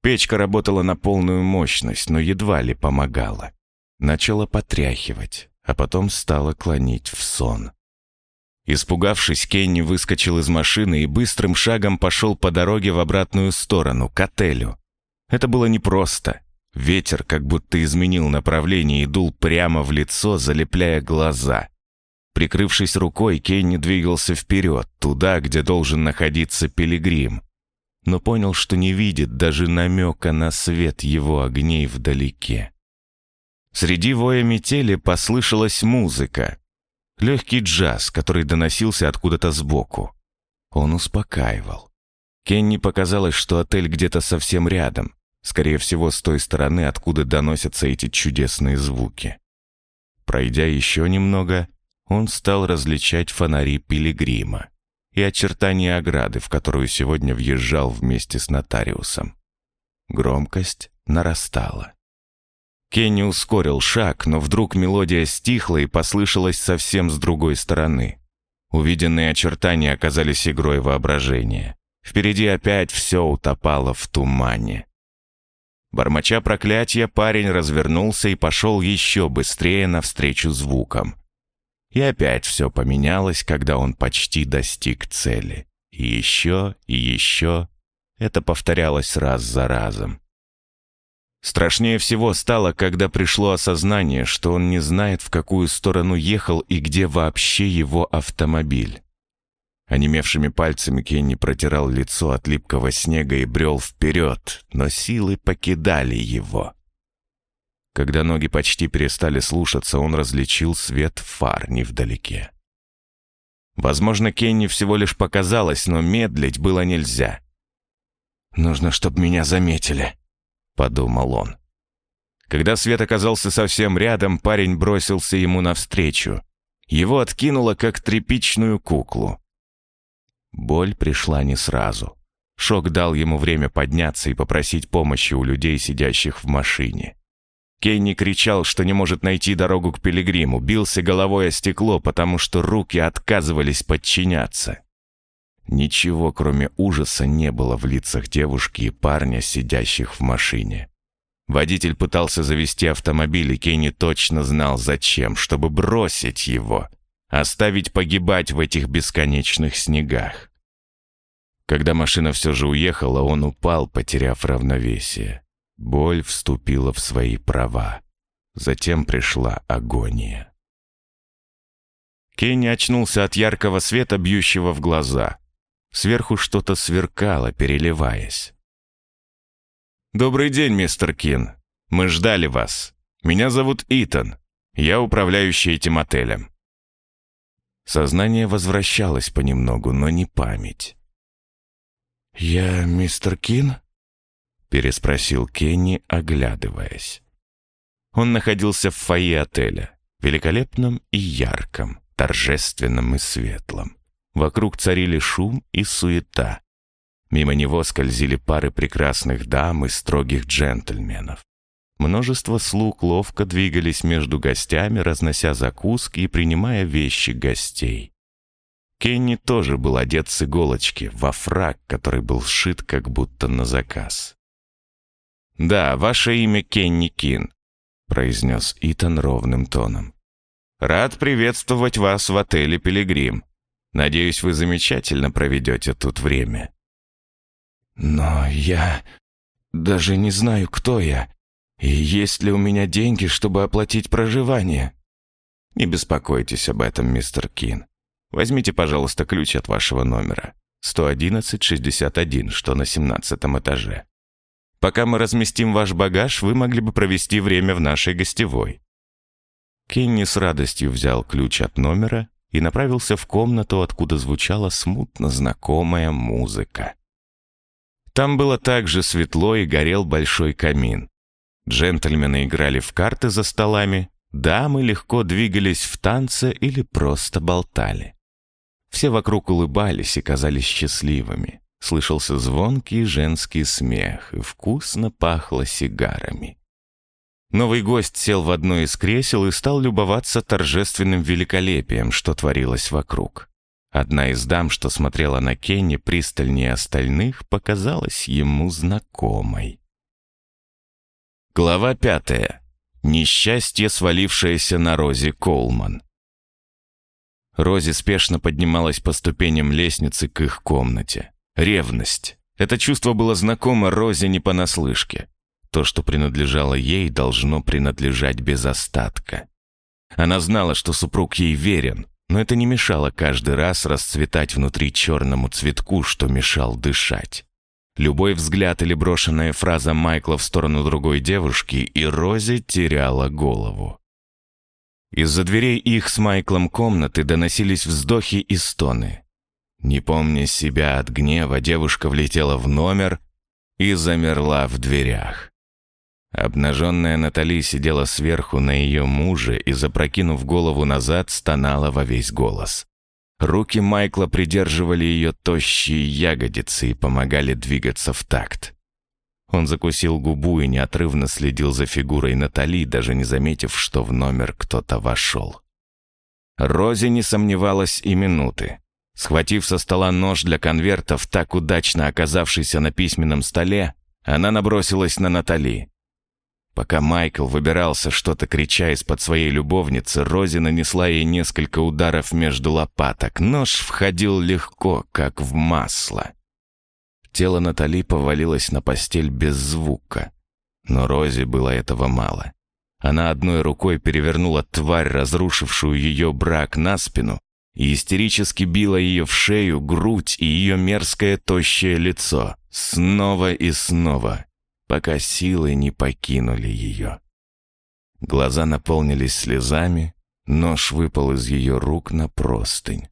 Печка работала на полную мощность, но едва ли помогала. Начала потряхивать, а потом стала клонить в сон. Испугавшись, Кенни выскочил из машины и быстрым шагом пошел по дороге в обратную сторону, к отелю. Это было непросто. Ветер как будто изменил направление и дул прямо в лицо, залепляя глаза. Прикрывшись рукой, Кенни двигался вперед, туда, где должен находиться пилигрим. Но понял, что не видит даже намека на свет его огней вдалеке. Среди воя метели послышалась музыка, Легкий джаз, который доносился откуда-то сбоку. Он успокаивал. Кенни показалось, что отель где-то совсем рядом, скорее всего, с той стороны, откуда доносятся эти чудесные звуки. Пройдя еще немного, он стал различать фонари пилигрима и очертания ограды, в которую сегодня въезжал вместе с нотариусом. Громкость нарастала. Кенни ускорил шаг, но вдруг мелодия стихла и послышалась совсем с другой стороны. Увиденные очертания оказались игрой воображения. Впереди опять все утопало в тумане. Бормоча проклятия, парень развернулся и пошел еще быстрее навстречу звукам. И опять все поменялось, когда он почти достиг цели. И еще, и еще. Это повторялось раз за разом. Страшнее всего стало, когда пришло осознание, что он не знает, в какую сторону ехал и где вообще его автомобиль. Онемевшими пальцами Кенни протирал лицо от липкого снега и брел вперед, но силы покидали его. Когда ноги почти перестали слушаться, он различил свет фар невдалеке. Возможно, Кенни всего лишь показалось, но медлить было нельзя. «Нужно, чтобы меня заметили», — подумал он. Когда свет оказался совсем рядом, парень бросился ему навстречу. Его откинуло, как тряпичную куклу. Боль пришла не сразу. Шок дал ему время подняться и попросить помощи у людей, сидящих в машине. Кенни кричал, что не может найти дорогу к пилигриму, бился головой о стекло, потому что руки отказывались подчиняться. Ничего, кроме ужаса, не было в лицах девушки и парня, сидящих в машине. Водитель пытался завести автомобиль, и Кенни точно знал, зачем, чтобы бросить его, оставить погибать в этих бесконечных снегах. Когда машина все же уехала, он упал, потеряв равновесие. Боль вступила в свои права. Затем пришла агония. Кенни очнулся от яркого света, бьющего в глаза. Сверху что-то сверкало, переливаясь. «Добрый день, мистер Кин. Мы ждали вас. Меня зовут Итан. Я управляющий этим отелем». Сознание возвращалось понемногу, но не память. «Я мистер Кин?» — переспросил Кенни, оглядываясь. Он находился в фойе отеля, великолепном и ярком, торжественном и светлом. Вокруг царили шум и суета. Мимо него скользили пары прекрасных дам и строгих джентльменов. Множество слуг ловко двигались между гостями, разнося закуски и принимая вещи гостей. Кенни тоже был одет с иголочки, во фраг, который был сшит как будто на заказ. «Да, ваше имя Кенни Кин», — произнес Итан ровным тоном. «Рад приветствовать вас в отеле «Пилигрим». Надеюсь, вы замечательно проведете тут время». «Но я даже не знаю, кто я, и есть ли у меня деньги, чтобы оплатить проживание». «Не беспокойтесь об этом, мистер Кин. Возьмите, пожалуйста, ключ от вашего номера. 111-61, что на 17 этаже. Пока мы разместим ваш багаж, вы могли бы провести время в нашей гостевой». Кенни с радостью взял ключ от номера и направился в комнату, откуда звучала смутно знакомая музыка. Там было также светло и горел большой камин. Джентльмены играли в карты за столами, дамы легко двигались в танце или просто болтали. Все вокруг улыбались и казались счастливыми. Слышался звонкий женский смех и вкусно пахло сигарами. Новый гость сел в одно из кресел и стал любоваться торжественным великолепием, что творилось вокруг. Одна из дам, что смотрела на Кенни пристальнее остальных, показалась ему знакомой. Глава пятая. Несчастье, свалившееся на Рози Колман. Рози спешно поднималась по ступеням лестницы к их комнате. Ревность. Это чувство было знакомо Розе не понаслышке. То, что принадлежало ей, должно принадлежать без остатка. Она знала, что супруг ей верен, но это не мешало каждый раз расцветать внутри черному цветку, что мешал дышать. Любой взгляд или брошенная фраза Майкла в сторону другой девушки, и Рози теряла голову. Из-за дверей их с Майклом комнаты доносились вздохи и стоны. Не помня себя от гнева, девушка влетела в номер и замерла в дверях. Обнаженная Натали сидела сверху на ее муже и, запрокинув голову назад, стонала во весь голос. Руки Майкла придерживали ее тощие ягодицы и помогали двигаться в такт. Он закусил губу и неотрывно следил за фигурой Натали, даже не заметив, что в номер кто-то вошел. Рози не сомневалась и минуты. Схватив со стола нож для конвертов, так удачно оказавшийся на письменном столе, она набросилась на Натали. Пока Майкл выбирался, что-то крича из-под своей любовницы, Рози нанесла ей несколько ударов между лопаток. Нож входил легко, как в масло. Тело Натали повалилось на постель без звука. Но Рози было этого мало. Она одной рукой перевернула тварь, разрушившую ее брак, на спину, и истерически била ее в шею, грудь и ее мерзкое тощее лицо. Снова и снова, пока силы не покинули ее. Глаза наполнились слезами, нож выпал из ее рук на простынь.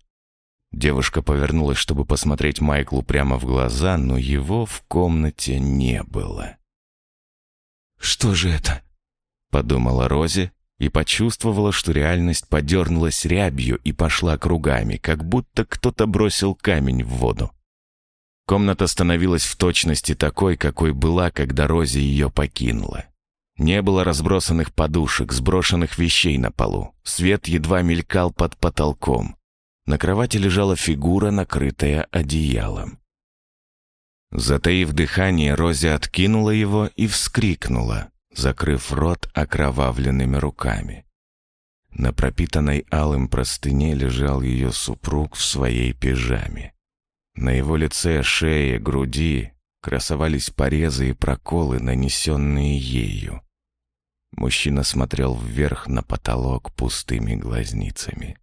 Девушка повернулась, чтобы посмотреть Майклу прямо в глаза, но его в комнате не было. «Что же это?» — подумала Рози и почувствовала, что реальность подернулась рябью и пошла кругами, как будто кто-то бросил камень в воду. Комната становилась в точности такой, какой была, когда Рози ее покинула. Не было разбросанных подушек, сброшенных вещей на полу. Свет едва мелькал под потолком. На кровати лежала фигура, накрытая одеялом. Затаив дыхание, Рози откинула его и вскрикнула, закрыв рот окровавленными руками. На пропитанной алым простыне лежал ее супруг в своей пижаме. На его лице, шее, груди красовались порезы и проколы, нанесенные ею. Мужчина смотрел вверх на потолок пустыми глазницами.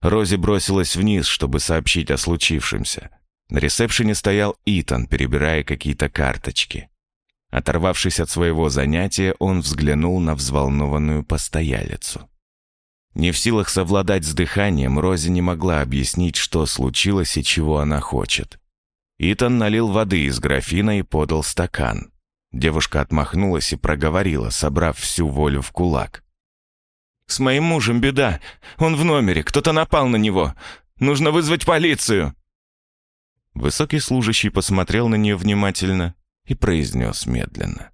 Рози бросилась вниз, чтобы сообщить о случившемся. На ресепшене стоял Итан, перебирая какие-то карточки. Оторвавшись от своего занятия, он взглянул на взволнованную постоялицу. Не в силах совладать с дыханием, Рози не могла объяснить, что случилось и чего она хочет. Итан налил воды из графина и подал стакан. Девушка отмахнулась и проговорила, собрав всю волю в кулак. «С моим мужем беда. Он в номере, кто-то напал на него. Нужно вызвать полицию!» Высокий служащий посмотрел на нее внимательно и произнес медленно.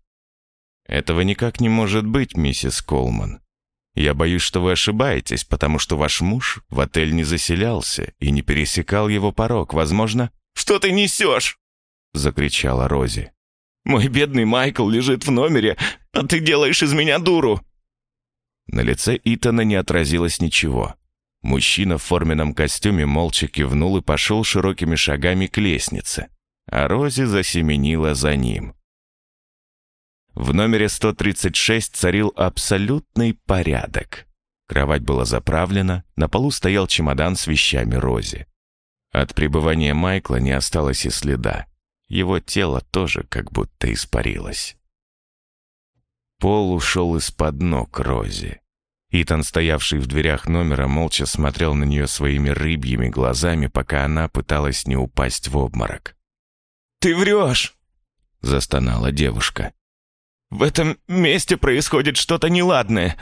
«Этого никак не может быть, миссис Колман. Я боюсь, что вы ошибаетесь, потому что ваш муж в отель не заселялся и не пересекал его порог. Возможно...» «Что ты несешь?» — закричала Рози. «Мой бедный Майкл лежит в номере, а ты делаешь из меня дуру!» На лице Итана не отразилось ничего. Мужчина в форменном костюме молча кивнул и пошел широкими шагами к лестнице, а Рози засеменила за ним. В номере 136 царил абсолютный порядок. Кровать была заправлена, на полу стоял чемодан с вещами Рози. От пребывания Майкла не осталось и следа. Его тело тоже как будто испарилось. Пол ушел из-под ног Рози. Итан, стоявший в дверях номера, молча смотрел на нее своими рыбьими глазами, пока она пыталась не упасть в обморок. «Ты врешь!» — застонала девушка. «В этом месте происходит что-то неладное.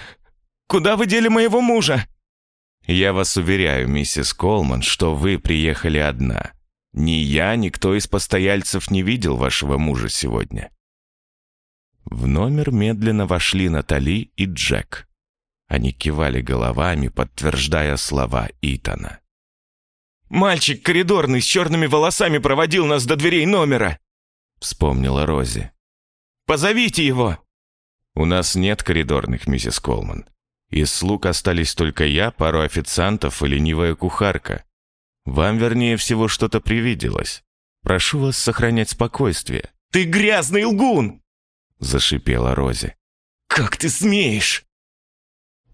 Куда вы дели моего мужа?» «Я вас уверяю, миссис Колман, что вы приехали одна. Ни я, ни кто из постояльцев не видел вашего мужа сегодня. В номер медленно вошли Натали и Джек. Они кивали головами, подтверждая слова Итана. «Мальчик коридорный с черными волосами проводил нас до дверей номера!» Вспомнила Рози. «Позовите его!» «У нас нет коридорных, миссис Колман. Из слуг остались только я, пару официантов и ленивая кухарка. Вам, вернее всего, что-то привиделось. Прошу вас сохранять спокойствие». «Ты грязный лгун!» зашипела Рози. «Как ты смеешь?»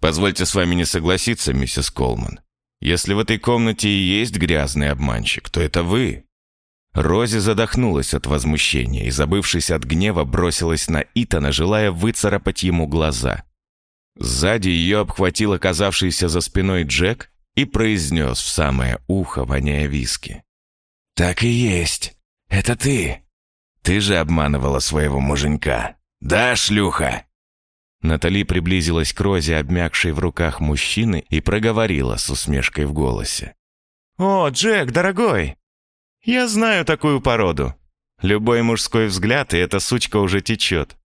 «Позвольте с вами не согласиться, миссис Колман. Если в этой комнате и есть грязный обманщик, то это вы». Рози задохнулась от возмущения и, забывшись от гнева, бросилась на Итана, желая выцарапать ему глаза. Сзади ее обхватил оказавшийся за спиной Джек и произнес в самое ухо, воняя виски. «Так и есть. Это ты. Ты же обманывала своего муженька. «Да, шлюха!» Натали приблизилась к Розе, обмякшей в руках мужчины, и проговорила с усмешкой в голосе. «О, Джек, дорогой! Я знаю такую породу. Любой мужской взгляд, и эта сучка уже течет.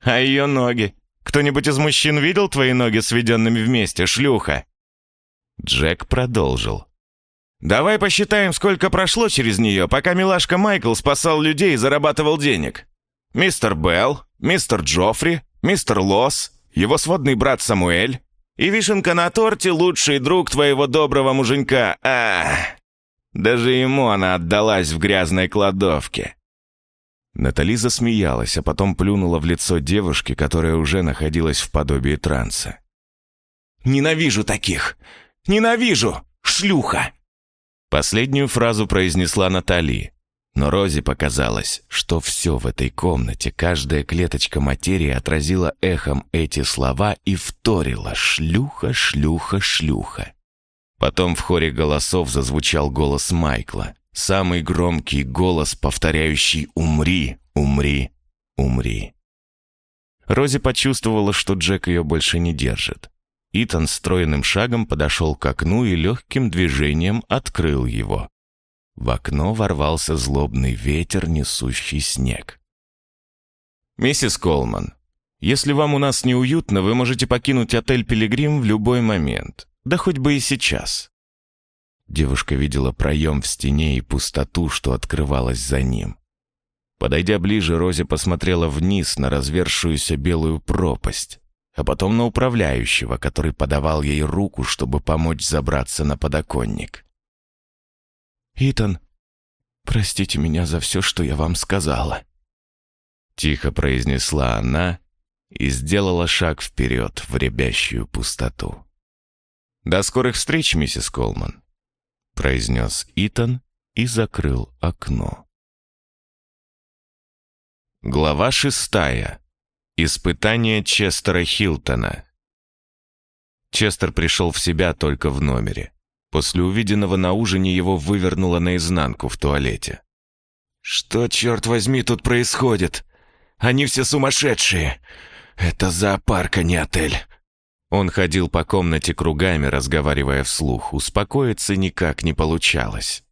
А ее ноги? Кто-нибудь из мужчин видел твои ноги сведенными вместе, шлюха?» Джек продолжил. «Давай посчитаем, сколько прошло через нее, пока милашка Майкл спасал людей и зарабатывал денег. Мистер Белл, мистер Джоффри, мистер Лосс, его сводный брат Самуэль и вишенка на торте лучший друг твоего доброго муженька. А, даже ему она отдалась в грязной кладовке. Натали засмеялась, а потом плюнула в лицо девушки, которая уже находилась в подобии транса. «Ненавижу таких! Ненавижу! шлюха!» Последнюю фразу произнесла Натали, но Розе показалось, что все в этой комнате, каждая клеточка материи отразила эхом эти слова и вторила «шлюха, шлюха, шлюха». Потом в хоре голосов зазвучал голос Майкла, самый громкий голос, повторяющий «умри, умри, умри». Рози почувствовала, что Джек ее больше не держит. Итан стройным шагом подошел к окну и легким движением открыл его. В окно ворвался злобный ветер, несущий снег. «Миссис Колман, если вам у нас неуютно, вы можете покинуть отель «Пилигрим» в любой момент, да хоть бы и сейчас». Девушка видела проем в стене и пустоту, что открывалась за ним. Подойдя ближе, Рози посмотрела вниз на развершуюся белую пропасть, а потом на управляющего, который подавал ей руку, чтобы помочь забраться на подоконник. «Итан, простите меня за все, что я вам сказала», — тихо произнесла она и сделала шаг вперед в рябящую пустоту. «До скорых встреч, миссис Колман», — произнес Итан и закрыл окно. Глава шестая. Испытание Честера Хилтона. Честер пришел в себя только в номере. После увиденного на ужине его вывернуло наизнанку в туалете. «Что, черт возьми, тут происходит? Они все сумасшедшие! Это зоопарк, а не отель!» Он ходил по комнате кругами, разговаривая вслух. Успокоиться никак не получалось.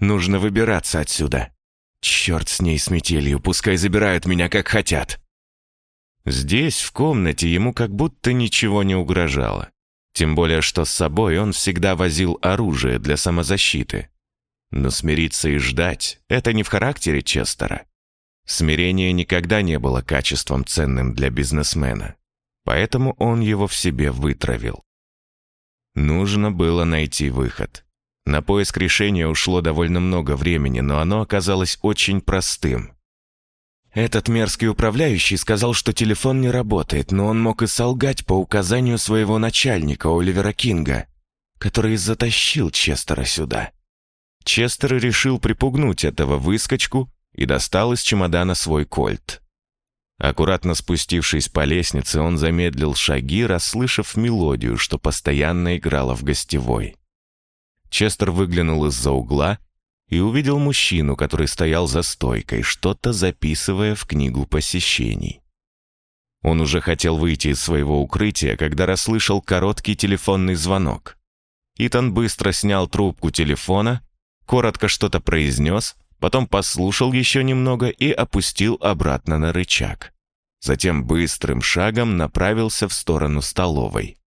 «Нужно выбираться отсюда. Черт с ней с метелью, пускай забирают меня как хотят!» Здесь, в комнате, ему как будто ничего не угрожало. Тем более, что с собой он всегда возил оружие для самозащиты. Но смириться и ждать — это не в характере Честера. Смирение никогда не было качеством ценным для бизнесмена. Поэтому он его в себе вытравил. Нужно было найти выход. На поиск решения ушло довольно много времени, но оно оказалось очень простым. Этот мерзкий управляющий сказал, что телефон не работает, но он мог и солгать по указанию своего начальника Оливера Кинга, который затащил Честера сюда. Честер решил припугнуть этого выскочку и достал из чемодана свой кольт. Аккуратно спустившись по лестнице, он замедлил шаги, расслышав мелодию, что постоянно играла в гостевой. Честер выглянул из-за угла и увидел мужчину, который стоял за стойкой, что-то записывая в книгу посещений. Он уже хотел выйти из своего укрытия, когда расслышал короткий телефонный звонок. Итан быстро снял трубку телефона, коротко что-то произнес, потом послушал еще немного и опустил обратно на рычаг. Затем быстрым шагом направился в сторону столовой.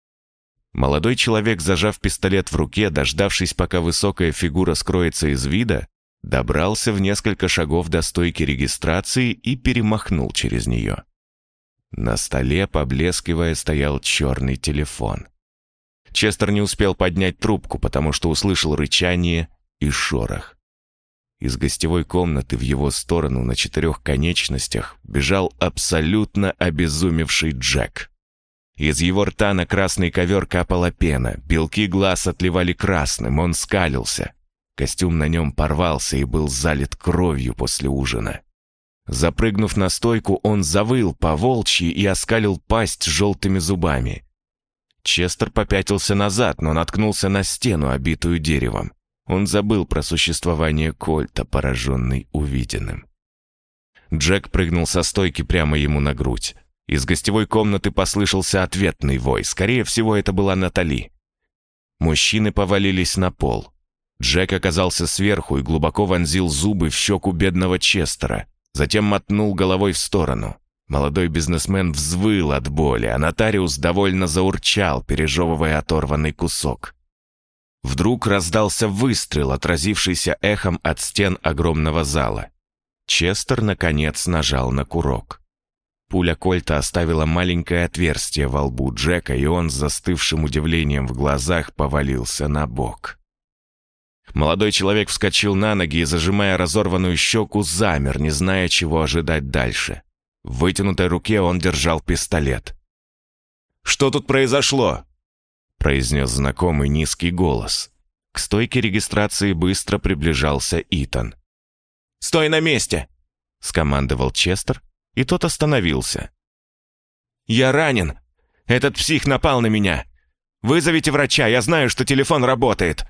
Молодой человек, зажав пистолет в руке, дождавшись, пока высокая фигура скроется из вида, добрался в несколько шагов до стойки регистрации и перемахнул через нее. На столе, поблескивая, стоял черный телефон. Честер не успел поднять трубку, потому что услышал рычание и шорох. Из гостевой комнаты в его сторону на четырех конечностях бежал абсолютно обезумевший Джек. Из его рта на красный ковер капала пена, белки глаз отливали красным, он скалился. Костюм на нем порвался и был залит кровью после ужина. Запрыгнув на стойку, он завыл по волчьи и оскалил пасть желтыми зубами. Честер попятился назад, но наткнулся на стену, обитую деревом. Он забыл про существование Кольта, пораженный увиденным. Джек прыгнул со стойки прямо ему на грудь. Из гостевой комнаты послышался ответный вой. Скорее всего, это была Натали. Мужчины повалились на пол. Джек оказался сверху и глубоко вонзил зубы в щеку бедного Честера. Затем мотнул головой в сторону. Молодой бизнесмен взвыл от боли, а нотариус довольно заурчал, пережевывая оторванный кусок. Вдруг раздался выстрел, отразившийся эхом от стен огромного зала. Честер, наконец, нажал на курок. Пуля Кольта оставила маленькое отверстие во лбу Джека, и он с застывшим удивлением в глазах повалился на бок. Молодой человек вскочил на ноги и, зажимая разорванную щеку, замер, не зная, чего ожидать дальше. В вытянутой руке он держал пистолет. «Что тут произошло?» произнес знакомый низкий голос. К стойке регистрации быстро приближался Итан. «Стой на месте!» — скомандовал Честер, и тот остановился. «Я ранен! Этот псих напал на меня! Вызовите врача, я знаю, что телефон работает!»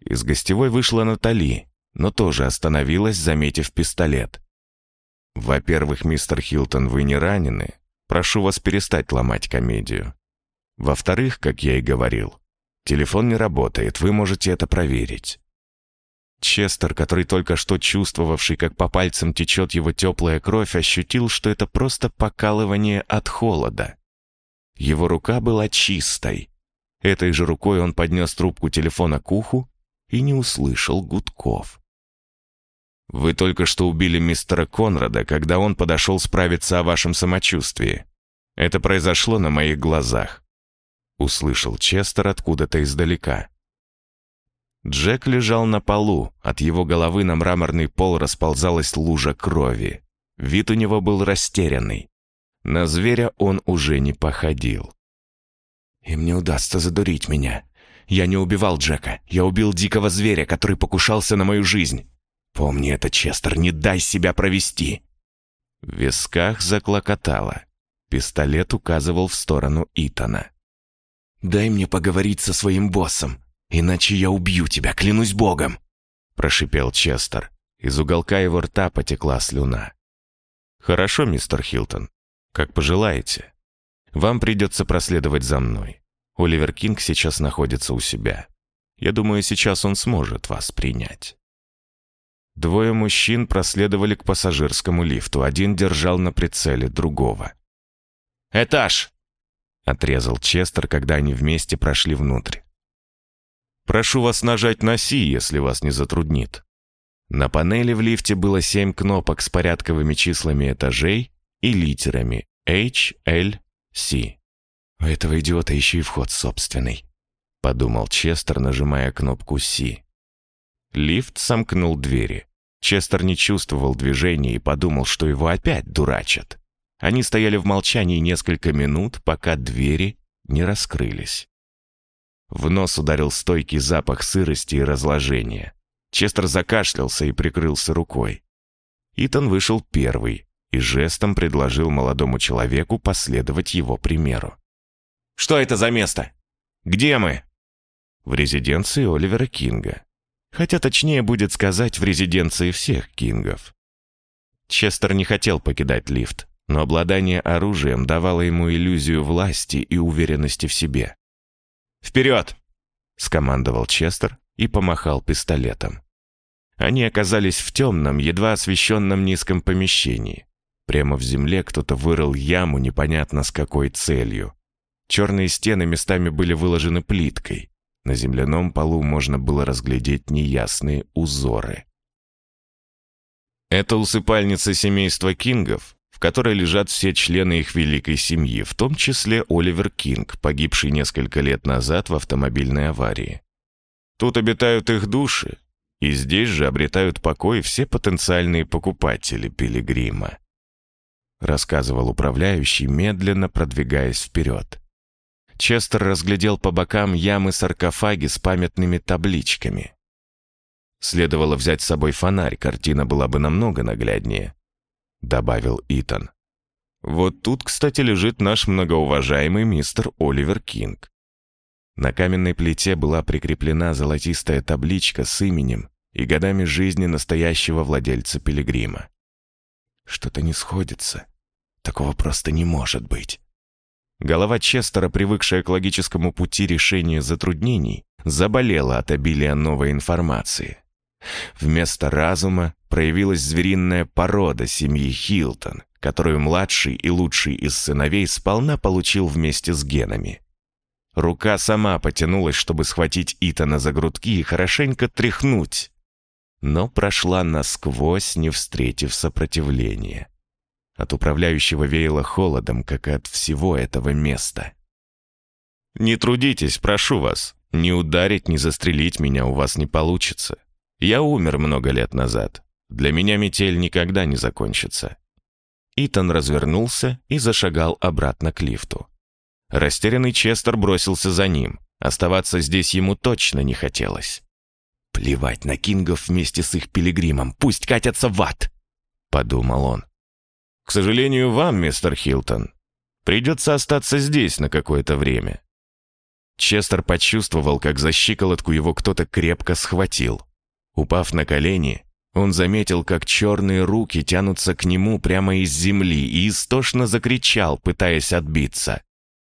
Из гостевой вышла Натали, но тоже остановилась, заметив пистолет. «Во-первых, мистер Хилтон, вы не ранены. Прошу вас перестать ломать комедию. Во-вторых, как я и говорил, телефон не работает, вы можете это проверить». Честер, который только что чувствовавший, как по пальцам течет его теплая кровь, ощутил, что это просто покалывание от холода. Его рука была чистой. Этой же рукой он поднес трубку телефона к уху и не услышал гудков. «Вы только что убили мистера Конрада, когда он подошел справиться о вашем самочувствии. Это произошло на моих глазах», — услышал Честер откуда-то издалека. Джек лежал на полу, от его головы на мраморный пол расползалась лужа крови. Вид у него был растерянный. На зверя он уже не походил. «Им не удастся задурить меня. Я не убивал Джека. Я убил дикого зверя, который покушался на мою жизнь. Помни это, Честер, не дай себя провести!» В висках заклокотало. Пистолет указывал в сторону Итана. «Дай мне поговорить со своим боссом, иначе я убью тебя, клянусь богом!» Прошипел Честер. Из уголка его рта потекла слюна. «Хорошо, мистер Хилтон. Как пожелаете. Вам придется проследовать за мной. Оливер Кинг сейчас находится у себя. Я думаю, сейчас он сможет вас принять». Двое мужчин проследовали к пассажирскому лифту. Один держал на прицеле другого. «Этаж!» — отрезал Честер, когда они вместе прошли внутрь. «Прошу вас нажать на «Си», если вас не затруднит». На панели в лифте было семь кнопок с порядковыми числами этажей и литерами H, L, C. «У этого идиота еще и вход собственный», — подумал Честер, нажимая кнопку «Си». Лифт сомкнул двери. Честер не чувствовал движения и подумал, что его опять дурачат. Они стояли в молчании несколько минут, пока двери не раскрылись. В нос ударил стойкий запах сырости и разложения. Честер закашлялся и прикрылся рукой. Итан вышел первый и жестом предложил молодому человеку последовать его примеру. «Что это за место? Где мы?» «В резиденции Оливера Кинга», Хотя точнее будет сказать в резиденции всех кингов. Честер не хотел покидать лифт, но обладание оружием давало ему иллюзию власти и уверенности в себе. «Вперед!» — скомандовал Честер и помахал пистолетом. Они оказались в темном, едва освещенном низком помещении. Прямо в земле кто-то вырыл яму непонятно с какой целью. Черные стены местами были выложены плиткой. На земляном полу можно было разглядеть неясные узоры. Это усыпальница семейства Кингов, которой лежат все члены их великой семьи, в том числе Оливер Кинг, погибший несколько лет назад в автомобильной аварии. Тут обитают их души, и здесь же обретают покой все потенциальные покупатели пилигрима. Рассказывал управляющий, медленно продвигаясь вперед. Честер разглядел по бокам ямы-саркофаги с памятными табличками. Следовало взять с собой фонарь, картина была бы намного нагляднее, добавил Итан. Вот тут, кстати, лежит наш многоуважаемый мистер Оливер Кинг. На каменной плите была прикреплена золотистая табличка с именем и годами жизни настоящего владельца пилигрима. Что-то не сходится. Такого просто не может быть. Голова Честера, привыкшая к логическому пути решения затруднений, заболела от обилия новой информации. Вместо разума проявилась звериная порода семьи Хилтон, которую младший и лучший из сыновей сполна получил вместе с генами. Рука сама потянулась, чтобы схватить Итана за грудки и хорошенько тряхнуть, но прошла насквозь, не встретив сопротивления. От управляющего веяло холодом, как и от всего этого места. «Не трудитесь, прошу вас. Не ударить, не застрелить меня у вас не получится. Я умер много лет назад. Для меня метель никогда не закончится». Итан развернулся и зашагал обратно к лифту. Растерянный Честер бросился за ним. Оставаться здесь ему точно не хотелось. Плевать на кингов вместе с их пилигримом, пусть катятся в ад, подумал он. К сожалению, вам, мистер Хилтон, придется остаться здесь на какое-то время. Честер почувствовал, как за щиколотку его кто-то крепко схватил. Упав на колени, он заметил, как черные руки тянутся к нему прямо из земли и истошно закричал, пытаясь отбиться.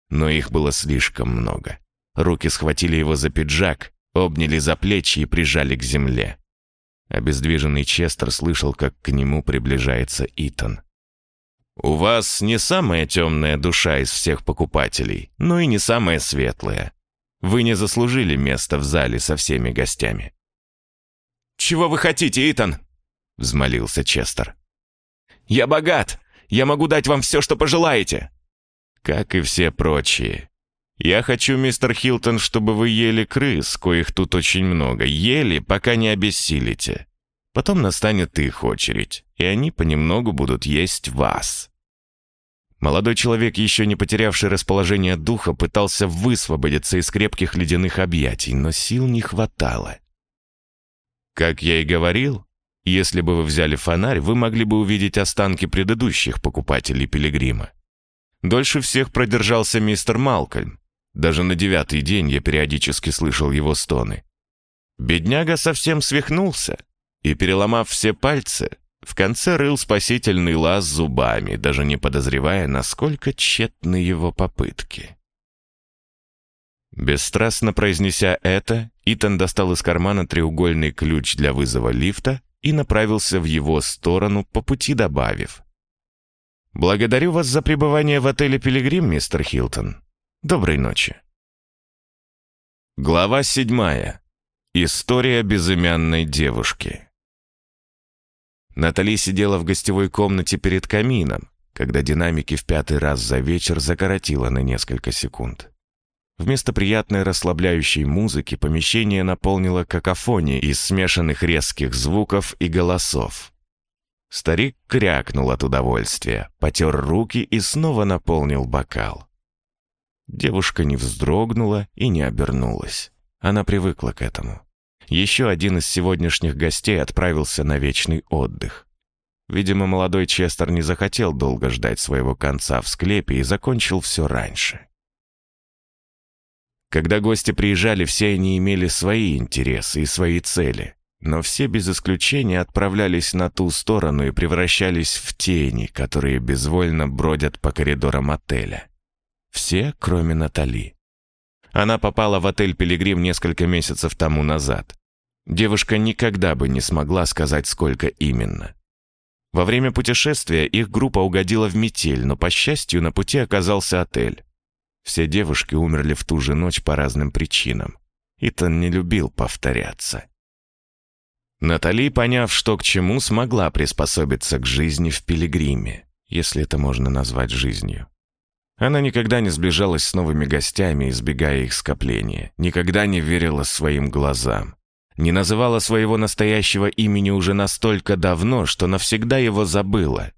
Но их было слишком много. Руки схватили его за пиджак, обняли за плечи и прижали к земле. Обездвиженный Честер слышал, как к нему приближается Итан. «У вас не самая темная душа из всех покупателей, но и не самая светлая. Вы не заслужили места в зале со всеми гостями». «Чего вы хотите, Итан?» — взмолился Честер. «Я богат! Я могу дать вам все, что пожелаете!» «Как и все прочие. Я хочу, мистер Хилтон, чтобы вы ели крыс, коих тут очень много. Ели, пока не обессилите. Потом настанет их очередь, и они понемногу будут есть вас». Молодой человек, еще не потерявший расположение духа, пытался высвободиться из крепких ледяных объятий, но сил не хватало. Как я и говорил, если бы вы взяли фонарь, вы могли бы увидеть останки предыдущих покупателей Пилигрима. Дольше всех продержался мистер Малкольм. Даже на девятый день я периодически слышал его стоны. Бедняга совсем свихнулся и, переломав все пальцы, в конце рыл спасительный лаз зубами, даже не подозревая, насколько тщетны его попытки. Бесстрастно произнеся это, Итан достал из кармана треугольный ключ для вызова лифта и направился в его сторону, по пути добавив. «Благодарю вас за пребывание в отеле «Пилигрим», мистер Хилтон. Доброй ночи». Глава седьмая. История безымянной девушки. Натали сидела в гостевой комнате перед камином, когда динамики в пятый раз за вечер закоротило на несколько секунд. Вместо приятной расслабляющей музыки помещение наполнило какофонией из смешанных резких звуков и голосов. Старик крякнул от удовольствия, потер руки и снова наполнил бокал. Девушка не вздрогнула и не обернулась. Она привыкла к этому. Еще один из сегодняшних гостей отправился на вечный отдых. Видимо, молодой Честер не захотел долго ждать своего конца в склепе и закончил все раньше. Когда гости приезжали, все они имели свои интересы и свои цели, но все без исключения отправлялись на ту сторону и превращались в тени, которые безвольно бродят по коридорам отеля. Все, кроме Натали. Она попала в отель «Пилигрим» несколько месяцев тому назад. Девушка никогда бы не смогла сказать, сколько именно. Во время путешествия их группа угодила в метель, но, по счастью, на пути оказался отель. Все девушки умерли в ту же ночь по разным причинам. Итан не любил повторяться. Натали, поняв, что к чему, смогла приспособиться к жизни в Пилигриме, если это можно назвать жизнью. Она никогда не сближалась с новыми гостями, избегая их скопления, никогда не верила своим глазам, не называла своего настоящего имени уже настолько давно, что навсегда его забыла.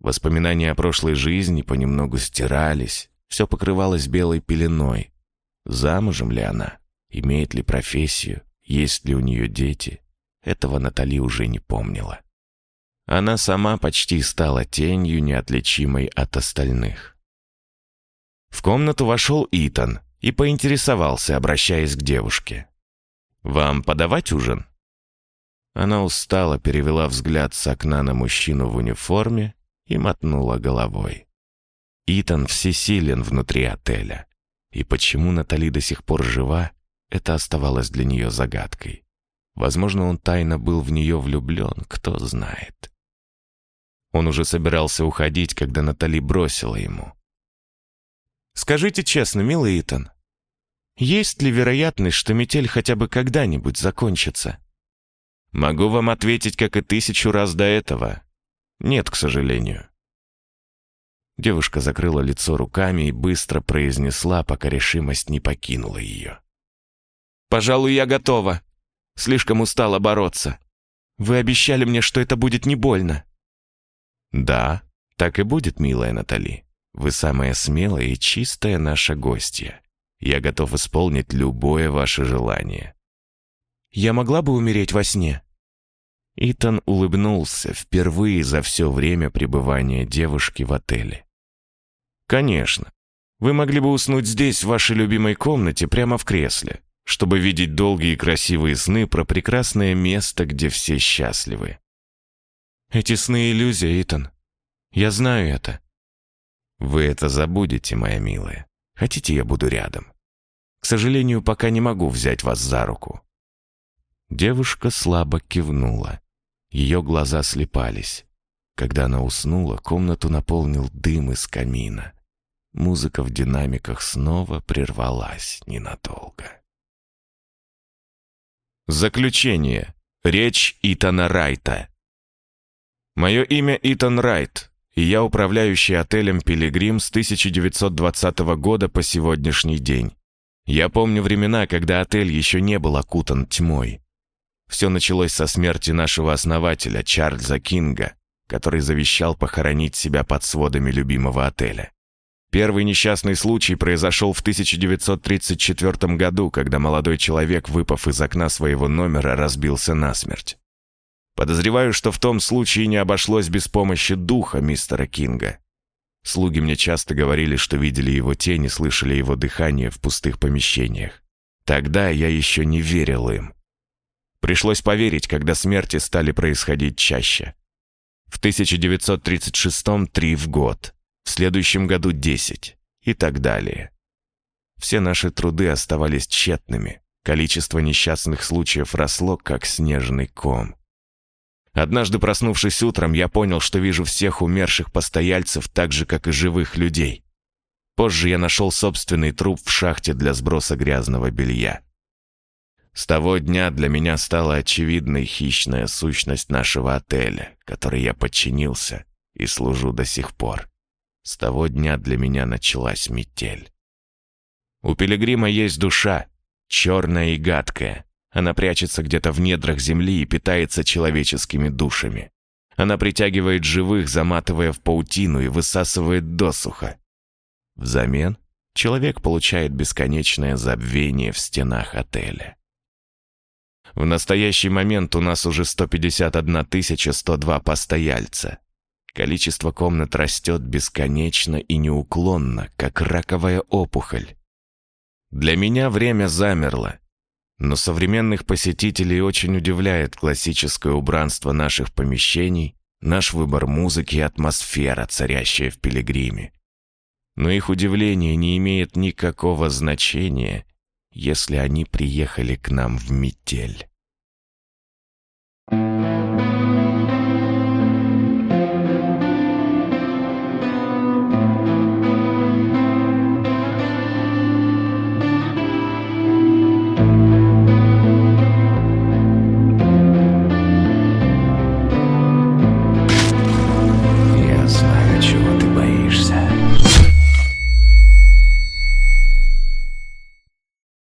Воспоминания о прошлой жизни понемногу стирались, все покрывалось белой пеленой. Замужем ли она? Имеет ли профессию? Есть ли у нее дети? Этого Натали уже не помнила. Она сама почти стала тенью, неотличимой от остальных. В комнату вошел Итан и поинтересовался, обращаясь к девушке. «Вам подавать ужин?» Она устало перевела взгляд с окна на мужчину в униформе и мотнула головой. Итан всесилен внутри отеля. И почему Натали до сих пор жива, это оставалось для нее загадкой. Возможно, он тайно был в нее влюблен, кто знает. Он уже собирался уходить, когда Натали бросила ему. «Скажите честно, милый Итан, есть ли вероятность, что метель хотя бы когда-нибудь закончится?» «Могу вам ответить, как и тысячу раз до этого. Нет, к сожалению. Девушка закрыла лицо руками и быстро произнесла, пока решимость не покинула ее. «Пожалуй, я готова. Слишком устала бороться. Вы обещали мне, что это будет не больно». «Да, так и будет, милая Натали. Вы самая смелая и чистая наша гостья. Я готов исполнить любое ваше желание». Я могла бы умереть во сне?» Итан улыбнулся впервые за все время пребывания девушки в отеле. «Конечно. Вы могли бы уснуть здесь, в вашей любимой комнате, прямо в кресле, чтобы видеть долгие красивые сны про прекрасное место, где все счастливы». «Эти сны — иллюзия, Итан. Я знаю это». «Вы это забудете, моя милая. Хотите, я буду рядом? К сожалению, пока не могу взять вас за руку». Девушка слабо кивнула. Ее глаза слепались. Когда она уснула, комнату наполнил дым из камина. Музыка в динамиках снова прервалась ненадолго. Заключение. Речь Итана Райта. Мое имя Итан Райт, и я управляющий отелем «Пилигрим» с 1920 года по сегодняшний день. Я помню времена, когда отель еще не был окутан тьмой. Все началось со смерти нашего основателя Чарльза Кинга, который завещал похоронить себя под сводами любимого отеля. Первый несчастный случай произошел в 1934 году, когда молодой человек, выпав из окна своего номера, разбился насмерть. Подозреваю, что в том случае не обошлось без помощи духа мистера Кинга. Слуги мне часто говорили, что видели его тень и слышали его дыхание в пустых помещениях. Тогда я еще не верил им. Пришлось поверить, когда смерти стали происходить чаще. В 1936-м три в год, в следующем году десять и так далее. Все наши труды оставались тщетными, количество несчастных случаев росло, как снежный ком. Однажды, проснувшись утром, я понял, что вижу всех умерших постояльцев так же, как и живых людей. Позже я нашел собственный труп в шахте для сброса грязного белья. С того дня для меня стала очевидной хищная сущность нашего отеля, которой я подчинился и служу до сих пор. С того дня для меня началась метель. У пилигрима есть душа, черная и гадкая. Она прячется где-то в недрах земли и питается человеческими душами. Она притягивает живых, заматывая в паутину и высасывает досуха. Взамен человек получает бесконечное забвение в стенах отеля. В настоящий момент у нас уже 151 102 постояльца. Количество комнат растет бесконечно и неуклонно, как раковая опухоль. Для меня время замерло, но современных посетителей очень удивляет классическое убранство наших помещений, наш выбор музыки и атмосфера, царящая в пилигриме. Но их удивление не имеет никакого значения, если они приехали к нам в метель.